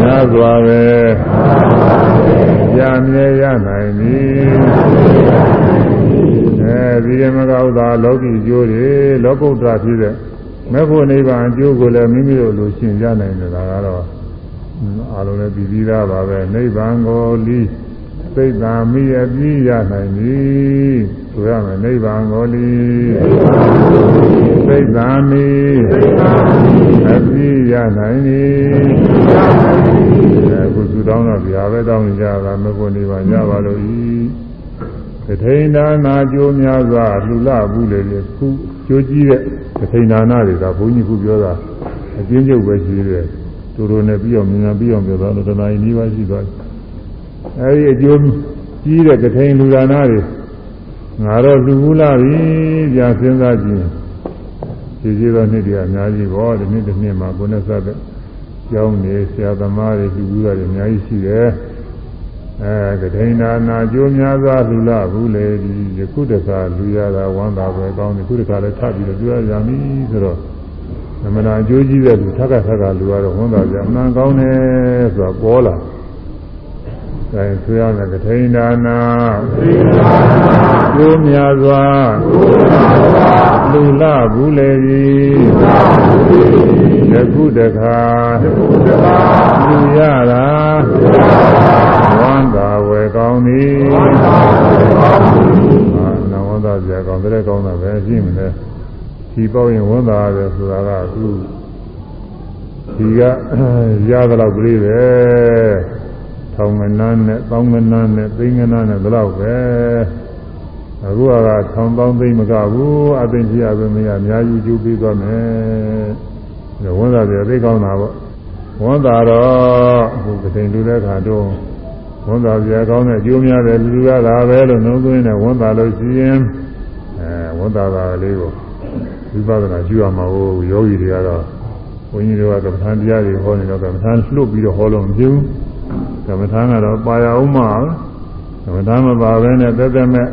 များစွာပဲသာမန်าမြဲရနိုင်ပြီအဲဒီရမကောက်တာလောကီကျိုးတွေလောကုတ္တရာဖြစ်တဲ့မေဖို့နိဗ္ဗာန်အကျိုးကိုလည်းမိမိတို့လိုရှင်းကြနိုင်တယ်ဒါကတော့အားလုံးလည်းပြီးပြီးသားပါပဲနိဗ္ဗာန်ကိုလီသိက္ခာမိအပြည့်ရနိုင်ပြီဆိုရမယ်နိဗ္ဗာန်ကိုလီသိက္ခာမိအပြည့်ရနိုင်ပြီအခုသူ တောင်းတော့ဗျာပဲတောင်းကြတာမဖို့နိဗ္ဗာန်ရပါလို့ဤတထိန်ဒါနာကျိုးများစွာလူလဘူးလေခုကျိုးကြီးတဲ့တထိန်ဒါနာတွေကဘုန်းကြီးခုပြောတာအကျဉ်းချုပ်ပဲရှိတယ်တူတူနဲ့ပြီးအောင်မြန်မြန်ပြီးအောင်ပြောတာလို့တနားကြီးပါရှိသွားတယ်အဲဒီအကျိုးကြီးတဲ့ကထိန်လူဒါနာတွေငါတော့လူဘူးလားပြီပြန်စဉ်းစားကြည့်ခြေခြေသောနှစ်တွေအများကြီးပေါ့ဒီနှစ်တစ်နှစ်မှာကိုယ်နဲ့စတဲ့ ကျောင်းနေဆရာသမားတွေလူဘူးတွေအများကြီးရှိတယ်အဲကထိန်ဒါနာကျိုးများစွာလူလာဘူးလေဒီယခုတခါလူရတာဝမ်းသာပဲကောင်းတယ်ခုတခါလည်းထပ်ပြီးတော့ပြောရရမည်ဆိုတော့သမဏအကျိုးကြီးတဲ့လူထပ်ခါထပ်ခါလူရတော့ဝမ်းသာကြအမှန်ကောင်းတယ်ဆိုတော့ပေါ်လာအဲဆိုရမယ်ကထိန်ဒါနာကျိုးများစွာလူလာဘူးလေဒီ ယခုတခါလူရတာဝမ်းသာဝယ်ကောင်းသည်အာနဝန္တာပြကောင်းတဲ့ကောင်းတာပဲရှိမလဲဒီပေါ့ရင်ဝမ်းသာရတယ်ဆိုတာကအခုဒီကရသလောက်ကလေးပဲထောင်ငနန်းနဲ့တောင်းငနန်းနဲ့သိငနန်းနဲ့ဘယ်လောက်ပဲအခုကထောင်ပေါင်းသိမကဘူးအသိကြီးရပဲမရအများကြီးကျိုးပေးသွားမယ် ဝမ်းသာတယ်သိကောင်းတာပေါ့ဝမ်းသာတော့အခုကတိန်လူတဲ့ခါတော့ဝန်သာပြကောင်းတဲ့အကျိုးများတယ်လူရတာပဲလို့နှုံးသွင်းနဲ့ဝန်သာလို့ရှိရင်အဲဝန်သာတာလေးကိုဝိပဿနာကျူရမှာကိုယောဂီတွေကတော့ဘုန်းကြီးတွေကကမ္မထာတရားတွေဟောနေတော့ကမ္မထာလှုပ်ပြီးတော့ဟောလို့မပြုဘူးကမ္မထာကတော့ပါရအောင်မှာကမ္မထာမပါဘဲနဲ့တက်တက်မဲ့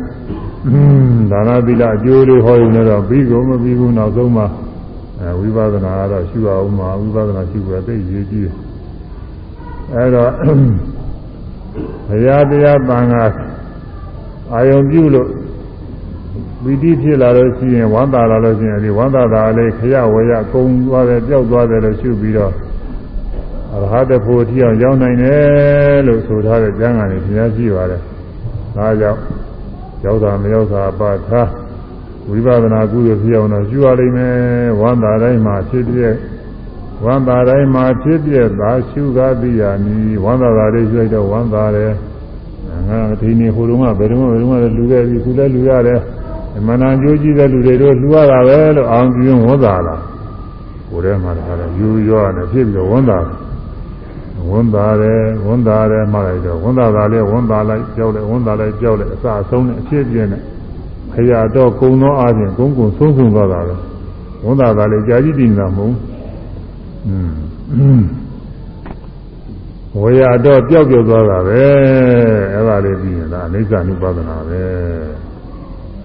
ဒါနသီလအကျိုးလေးဟောရင်တော့ပြီးကုန်မပြီးဘူးနောက်ဆုံးမှာ အဲဝိပဿနာကတော့ရှုအောင်မှာဝိပဿနာရှုရသိရေးကြည့်အဲတော့ဘုရားတရားတန်ခါအာယုံပြုလို့ပီတိဖြစ်လာလို့ရှိရင်ဝမ်းသာလာလို့ရှိရင်ဒီဝမ်းသာတာလေးခရဝရကုံသွားတယ်ပျောက်သွားတယ်လို့ရှုပြီးတော့အရဟတဖို့တိအောင်ရောက်နိုင်တယ်လို့ဆိုထားတဲ့ကျမ်းဂန်တွေသင်ရရှိပါတယ်။ဒါကြောင့်ရောက်တာမရောက်တာပါသာ ဝိပဿနာကုသိုလ်ဖြစ်အောင်တော့ရှုရလိမ့်မယ်ဝမ်းသာတိုင်းမှာဖြစ်ဖြစ်ဝမ်းသာတိုင်းမှာဖြစ်ပြသာရှုကားသိရမည်ဝမ်းသာတာလေးရှုလိုက်တော့ဝမ်းသာတယ်ငါဒီနေ့ဟိုတုန်းကဘယ်တုန်းကဘယ်တုန်းကလူခဲ့ပြီခုလည်းလူရတယ်မနာကြိုးကြည့်တဲ့လူတွေတို့လူရတာပဲလို့အောင်ပြင်းဝမ်းသာလာကိုယ်ထဲမှာလည်းယူရောနဲ့ဖြစ်ပြီးတော့ဝမ်းသာဝမ်းသာတယ်ဝမ်းသာတယ်မှလိုက်တော့ဝမ်းသာတာလေးဝမ်းသာလိုက်ကြောက်လိုက်ဝမ်းသာလိုက်ကြောက်လိုက်အစအဆုံးနဲ့အဖြစ်ပြင်းနဲ့ ခရတော့ကုံသောအားဖြင့်ကုန်းကုံဆုံးဆုံးသွားတာပဲဝမ်းသာတာလေးကြာကြည့်တင်တာမဟုတ်ဝေရတော့ပျောက်ပျောက်သွားတာပဲအဲ့ဒါလေးပြီးရင်ဒါအိဋ္ဌာနုပါဒနာပဲ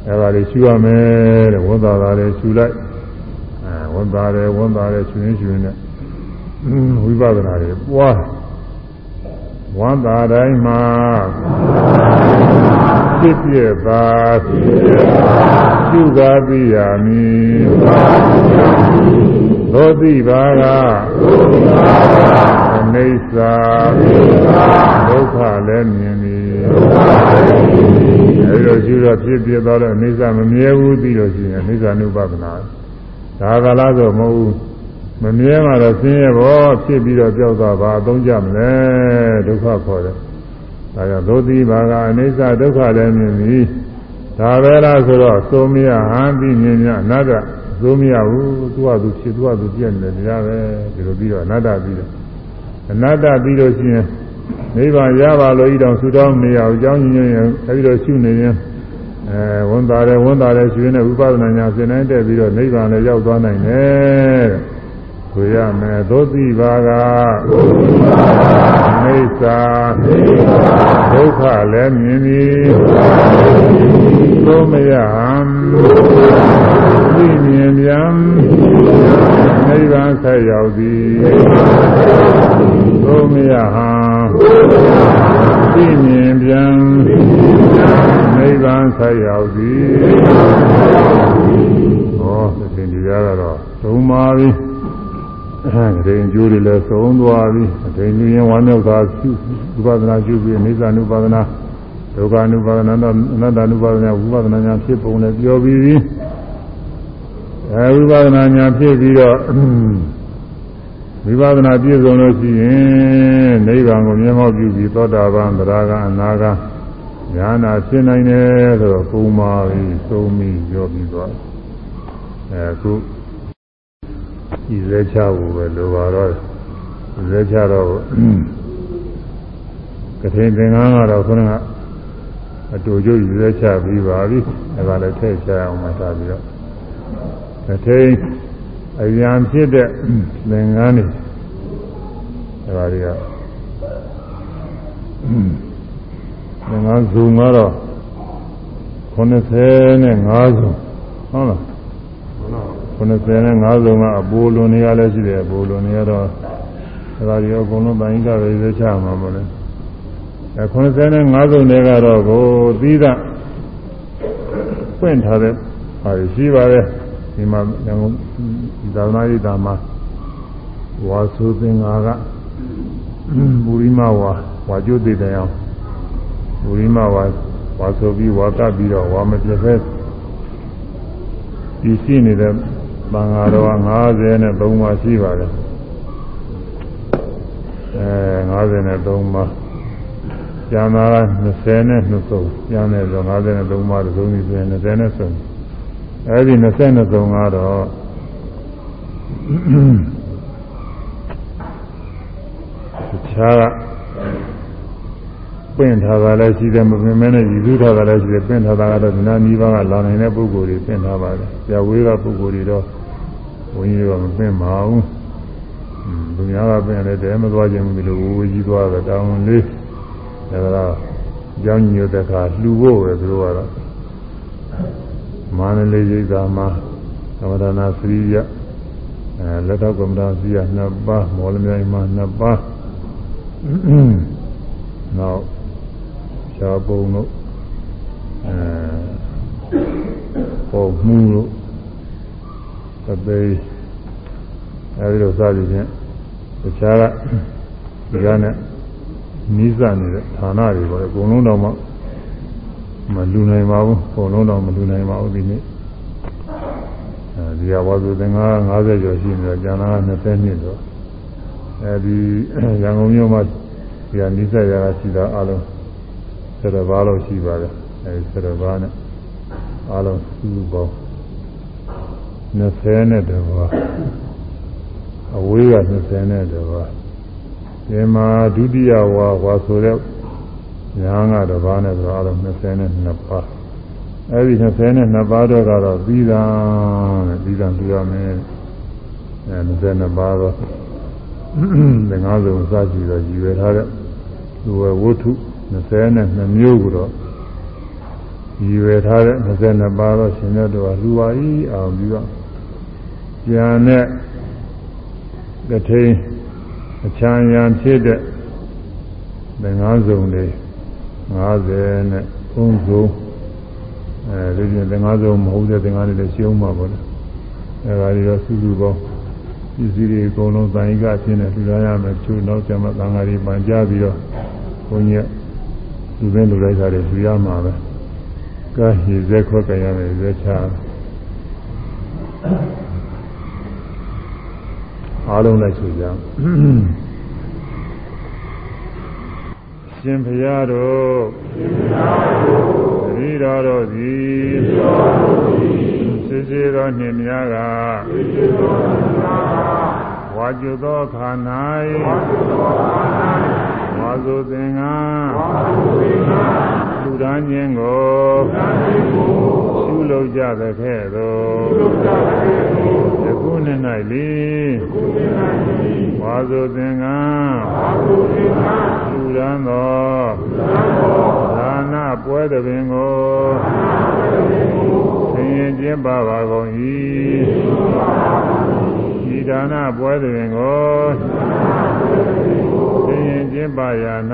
အဲ့ဒါလေးရှူရမယ်တဲ့ဝန်သာတာလေးရှူလိုက်အဲဝန်သာတယ်ဝန်သာတယ်ရှူရင်ရှူရင်နဲ့ဝိပဿနာတွေပွား ဝန်သာတိုင်းမှာဖြစ်ပြပါရှုကားသိရမည်သောတိပါကအနိစ္စဒုက္ခလည်းမြင်သည်အဲဒီလိုရှိတော့ဖြစ်ပြသွားတော့အနိစ္စမမြဲဘူးသိလို့ရှိရင်အနိစ္စနုပဒနာဒါကလားဆိုမဟုတ်ဘူး မမြဲမှတော့ဆင်းရဲဘောဖြစ်ပြီးတော့ကြောက်သွားပါအသုံးကြမလဲဒုက္ခခေါ်တယ်ဒါကြောင့်သောတိပါကအနိစ္စဒုက္ခလည်းမြင်သည်ဒါပဲလားဆိုတော့သုံးမရဟန်ပြီးမြင်မြအနတ္တသုံးမရဘူးသူကသူဖြစ်သူကသူပြည့်နေတယ်ဒါပဲဒီလိုပြီးတော့အနတ္တပြီးတော့အနတ္တပြီးလို့ရှိရင်နိဗ္ဗာန်ရပါလို့ဤတော်ဆူတောင်းနေရအောင်အကြောင်းညွှန်ရင်အဲဒီတော့ရှုနေရင်အဲဝန်တာတယ်ဝန်တာတယ်ရှင်နဲ့ဝိပဿနာညာသင်နိုင်တဲ့ပြီးတော့နိဗ္ဗာန်လည်းရောက်သွားနိုင်တယ်ဝ ဆိုရမယ်သောတိပါကမိစ္ဆာဒုက္ခလည်းမြင်သည်သုံးမရဟံသိမြင်ပြန်နိဗ္ဗာန်ဆက်ရောက်သည်သုံးမရဟံသိမြင်ပြန်နိဗ္ဗာန်ဆက်ရောက်သည်ဟောသင်တရားကတော့သုံးပါပြီ အဲဒီကျိုးတွေလည်းသုံးသွားပြီအဲဒီလူရင်ဝမ်းမြောက်တာရှိဥပဒနာရှိပြီးအိသနုပါဒနာဒုက္ခ ानु ပါဒနာတော့အနတ္တ ानु ပါဒနာဝိပဿနာညာဖြစ်ပုံနဲ့ပြောပြီးပြီအဲဝိပဿနာညာဖြစ်ပြီးတော့ဝိပဿနာပြည့်စုံလို့ရှိရင်နိဗ္ဗာန်ကိုမြင်မောပြုပြီးသောတာပန်သရဂအနာဂညာနာဖြစ်နိုင်တယ်ဆိုတော့ပုံပါပြီသုံးပြီးပြောပြီးသွားအဲအခု ဒီလဲချဖို့ပဲလိုပါတော့လဲချတော့ကထိန်သင်္ကန်းကတော့ခုနကအတူကျိုးယူလဲချပြီးပါပြီအဲဒါလည်းထည့်ချအောင်မှသာပြီးတော့ကထိန်အရန်ဖြစ်တဲ့သင်္ကန်းတွေအဲဒါတွေကသင်္ကန်းဇုံကတော့85ဇုံဟုတ်လား 90နဲ့50ကအပိုးလွန်နေရလဲရှိတယ်အပိုးလွန်နေရတော့ဒါကြရောအကုန်လုံးတိုင်းကပဲရွေးချမှာမလို့အဲ90နဲ့50တွေကတော့ကိုသီးသပွင့်ထားတဲ့ဟာရှိပါတယ်ဒီမှာဒီသာသနာ့ရေးတာမှာဝါဆိုသင်္ဃာကဘူရိမဝါဝါကျုပ်တည်တယ်အောင်ဘူရိမဝါဝါဆိုပြီးဝါကပ်ပြီးတော့ဝါမပြည့်ဖဲဒီရှိနေတဲ့ သံဃာတော်53ပါးရှိပါတယ်အဲ53ပါးကျန်တာက20နဲ့2ဆုံးကျန်တယ်ဆို53ပါးသုံးပြီးဆိုရင်20နဲ့ဆုံးအဲဒီ20နဲ့ဆုံးကတော့တခြားကပင့်ထားတာလည်းရှိတယ်မပင်မဲနဲ့ရည်စူးထားတာလည်းရှိတယ်ပင့်ထားတာကတော့ဒီနာနီးပါးကလာနိုင်တဲ့ပုဂ္ဂိုလ်တွေပင့်ထားပါတယ်။ကြာဝေးကပုဂ္ဂိုလ်တွေတော့ ဘုန်းကြီးကမပင့်ပါဘူး။လူများကပင့်တယ်တဲမသွားခြင်းဘူးလို့ဝေးကြီးသွားတော့တောင်းလေးဒါကတော့ကြောင်းညိုတဲ့ခါလှူဖို့ပဲသူတို့ကတော့မာနလေးရိပ်သာမှာသမဒနာစရိယအဲလက်တော့ကမ္မတာစရိယနှစ်ပါးမော်လမြိုင်မှာနှစ်ပါးနောက်ရှားပုံတို့အဲပုံမှုတို့ သပေအဲဒီလိုစသည်ဖြင့်တခြားကဒီကနဲ့နီးစပ်နေတဲ့ဌာနတွေပေါ့အကုန်လုံးတော့မှမလူနိုင်ပါဘူးအကုန်လုံးတော့မလူနိုင်ပါဘူးဒီနေ့အဲဒီဟာဝါစုသင်္ဃာ50ကျော်ရှိနေတော့ကျန်တာက20နှစ်တော့အဲဒီရန်ကုန်မြို့မှာဒီဟာနိစ္စရာရှိတာအလုံး7ပါးလောက်ရှိပါတယ်အဲဒီ7ပါးနဲ့အလုံးစုပေါင်း 20နဲ့တပါးအဝေးက20နဲ့တပါးဒီမှာဒုတိယဝါဝါဆိုတဲ့ညာကတပါးနဲ့ဆိုတော့အလုံး22ပါးအဲဒီ22ပါးတော့ကတော့ပြီးတာတဲ့ပြီးတာပြရမယ်အဲ22ပါးတော့သင်္ဃာဆုံးစကြည့်တော့ရည်ရွယ်ထားတဲ့သူဝဝုထု22မျိုးကိုတော့ရည်ရွယ်ထားတဲ့22ပါးတော့ရှင်တဲ့တော်လူပါဤအောင်ပြီးတော့ ဉာဏ်နဲ့ကထိန်အချမ်းရံဖြစ်တဲ့သင်္ဃာဆုံးတွေ50နဲ့3ဆုံးအဲဒီပြင်သင်္ဃာဆုံးမဟုတ်တဲ့သင်္ဃာတွေလည်းရှင်းမှာပေါ့လေအဲဒါတွေတော့စုစုပေါင်းပစ္စည်းတွေအကုန်လုံးသံဃာဖြစ်နေထူထားရမယ်သူနောက်ကျမှသံဃာတွေပန်ကြပြီးတော့ဘုန်းကြီးလူပဲလူလိုက်တာတွေသူရမှာပဲကဲရည်စက်ခွက်ကြရမယ်ရွေးချ အားလုံးလိုက်ဆိုကြရှင်ဘုရားတို့ရှင်ဘုရားတို့သတိတော်တို့သည်စစ်စစ်သောနှင့်များကဝါကျွသောခါ၌ဝါစုသင်္ကန်းလူ ဒန်းခြင်းကိုရှုလုပ်ကြသကဲ့သို့ယခုနှစ်၌လေဝါစုသင်္ကန်းလူရန်သောဒါနပွဲသဘင်ကိုသင်ရင်ကျင်းပါပါကုန်၏ဤဒါနပွဲသဘင်ကိုသင်ရင်ကျင်းပါရ၌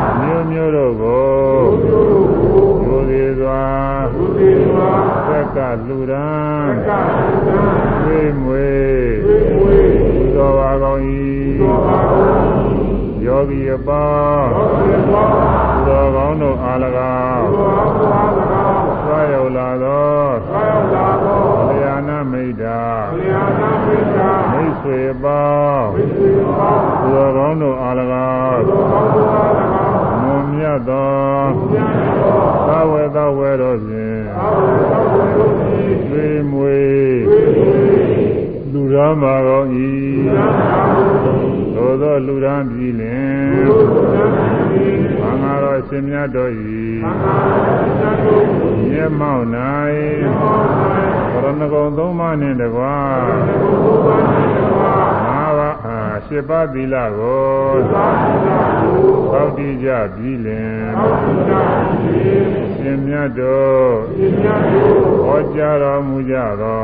မျိုးတို့ကိုယူသေးစွာသက်ကလူရန်သွေးမွေသူတော်ပါကောင်း၏ယောဂီအပေါင်းသူတော်ကောင်းတို့အား၎င်းဆွာရောက်လာသောလျာဏမိတ်တာမိတ်ဆွေအပေါင်းသူတော်ကောင်းတို့အား၎င်းမွန်မြတ် သောသာဝေသောဝဲတော်ဖြင့်သွေးမွေလူရမ်းပါကော၏သို့သောလူရမ်းပြီလင်ဘာငါတော်ရှင်မြတ်တော်၏မျက်မှောက်၌ဘရဏဂုံသုံးပါးနှင့်တကွာ ငါးပါးအားရှစ်ပါးသီလကိုသောက်တည်ကြပြီလင်ရှင်မြတ်တော်ဟောကြားတော်မူကြသော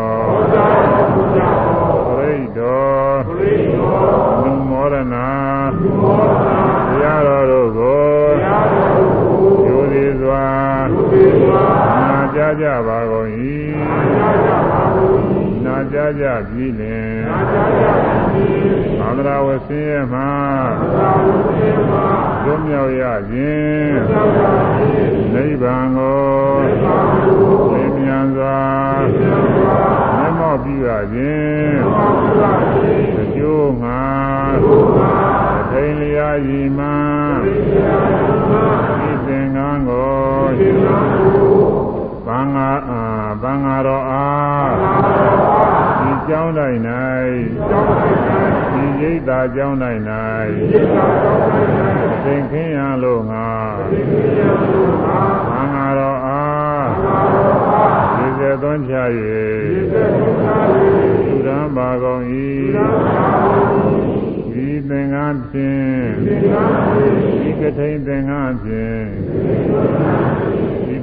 ပရိတော်လူမောရဏတရားတော်တို့ကိုကျိုးသေးစွာနာကြားကြပါကုန်၏ နာကြားကြပြီလင်သန္တရာဝဆင်းရဲမှသွမြောက်ရခြင်းနိဗ္ဗာန်ကိုသင်မြန်စွာမျက်မှောက်ပြုရခြင်းအကျိုးငါထိန်လျာရည်မှဤသင်္ကန်းကို သံဃာအာသံဃာတော်အားဒီကြောင်းတိုင်း၌ဒီရိတ်သာကြောင်းတိုင်း၌သင်ခင်းရလို့ငါသံဃာတော်အားဒီစေသွန်းချ၍သူရန်ပါကုန်၏ဒီသင်္ကန်းဖြင့်ဒီကထိန်သင်္ကန်းဖြင့်ဒီ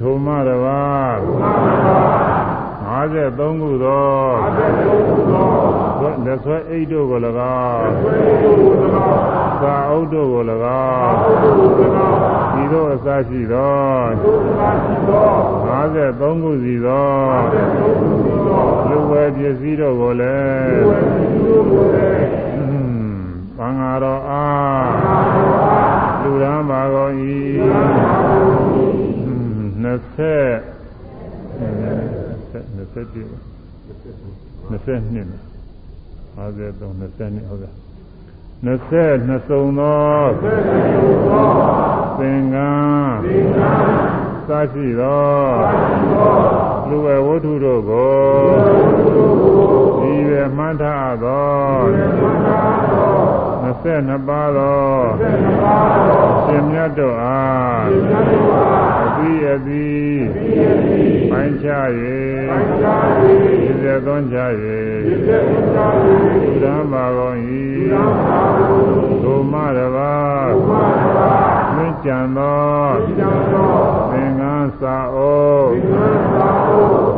ထုံမတပါ53ခုသောလက်ဆွဲအိတ်တို့ကို၎င်းသာအုပ်တို့ကို၎င်းဒီတို့အစရှိသော53ခုစီသောလူဝဲပစ္စည်းတို့ကိုလည်းသံဃာတော်အားလူရန်ပါကုန်၏20 20ပြည့်20 နှစ်53 20နှစ်ဟုတ်ကဲ့20နှစ်စုံသောသင်္ကန်းသရှိသောလူဝဲဝတ္ထုတို့ကိုဒီပဲမှန်းထားသော 22ပါးသောရှင်မြတ်တို့အားအပြီးအပြီးပိုင်းခြား၍ဒီစေသွန်းချ၍သုဒ္ဓမာကုန်၏ဒုမရပါမင်းကြံသောသင်္ကန်းစာအိုး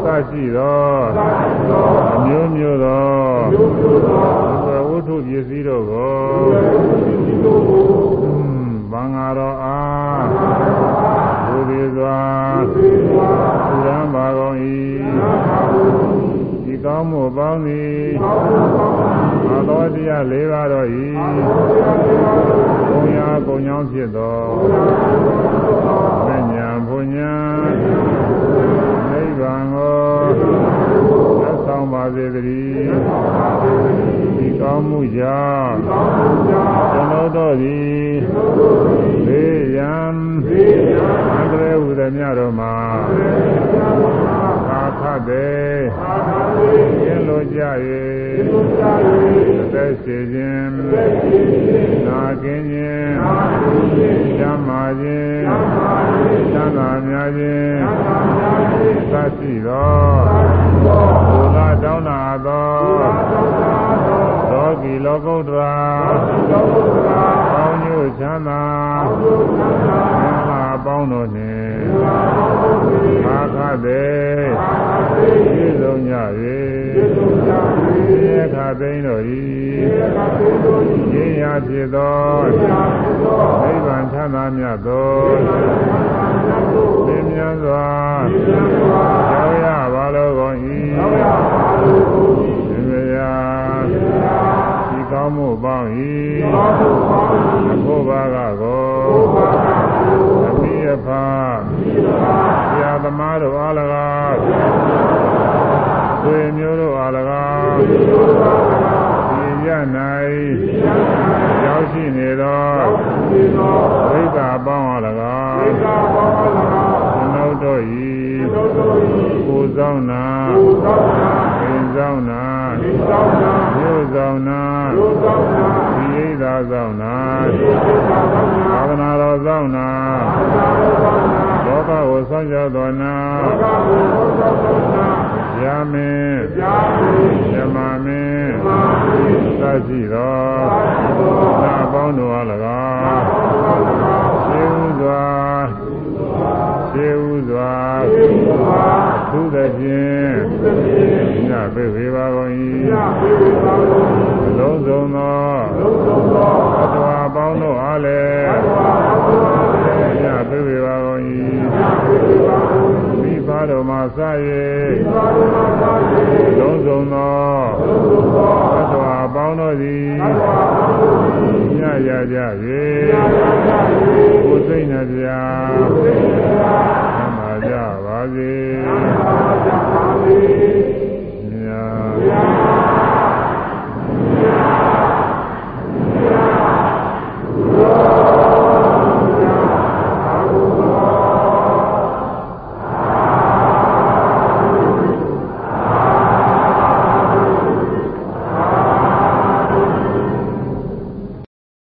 သရှိသောအမျိုးမျိုးသောဘဝတ္ထုပစ္စည်းတို့ကိုဘင်္ဂါတော်အားဘုရားစွာသုရံပါကုန်၏ဒီကောင်းမှုပေါင်းသည်အသောတရား၄ပါးတော်၏ဘုံရာကုံကြောင်းဖြစ်သောမဉ္ဇဉ်ဘုံညာ နိဗ္ဗာန်ကိုသက်ဆောင်ပါစေတည်းဒီကောင်းမှုကြောင့်ကျွန်တော်တို့သည်ဘေးရန်အန္တရာယ်ဟူသည်များတို့မှာသာခ တ်တယ်ကျင်းလို့ကြ၍အသက်ရှိခြင်းနာကင်းခြင်းကျမ်းမာခြင်းသံသာများခြင်းသတိသောဘုရားတောင်းနာသောလောကီလောကုတ္တရာကောင်းကျိုးချမ်းသာမြတ်အ ပေါင်းတို့နှင့်အာခတဲ့ပြည့်စုံကြ၍သေခသိန်းတို့၏ရင်းရဖြစ်သောနိဗ္ဗာန်ချမ်းသာမြတ်သောသင်မြတ်စွာရောက်ရပါလို့ကုန်၏သင်္ကြရာဒီကောင်းမှုပေါင်း၏ဘုရားကကို အမိအဖာဆရာသမားတို့အား၎င်းဆွေမျိုးတို့အား၎င်းဒီရ၌ရောက်ရှိနေသောဝိသပေါင်းအား၎င်းကျွန်ုပ်တို့၏ကိုယ်ဆောင်နာပင်ဆောင်နာမြို့ဆောင်နာဒီ ဣသာဆောင်နာသာသနာတော်ဆောင်နာလောကကိုဆောင်ကြတော်နာရမင်းဓမ္မမင်းသရှိတော်နာပေါင်းတို့အား၎င်းရှင်းဥစွာရှင်းဥစွာသုသဖြင့်ညပေဝေပါကုန်၏လုံးစုံသော သတ္တဝါအပေါင်းတို့အားလည်းမြတ်ပြေပြေပါကုန်၏မိဘတော်မှာစ၍လုံးစုံသောသတ္တဝါအပေါင်းတို့သည်ညရကြ၍ကိုယ်စိတ်နှပြသမ္မာကြပါစေသမ္မာကြပါစေမြတ်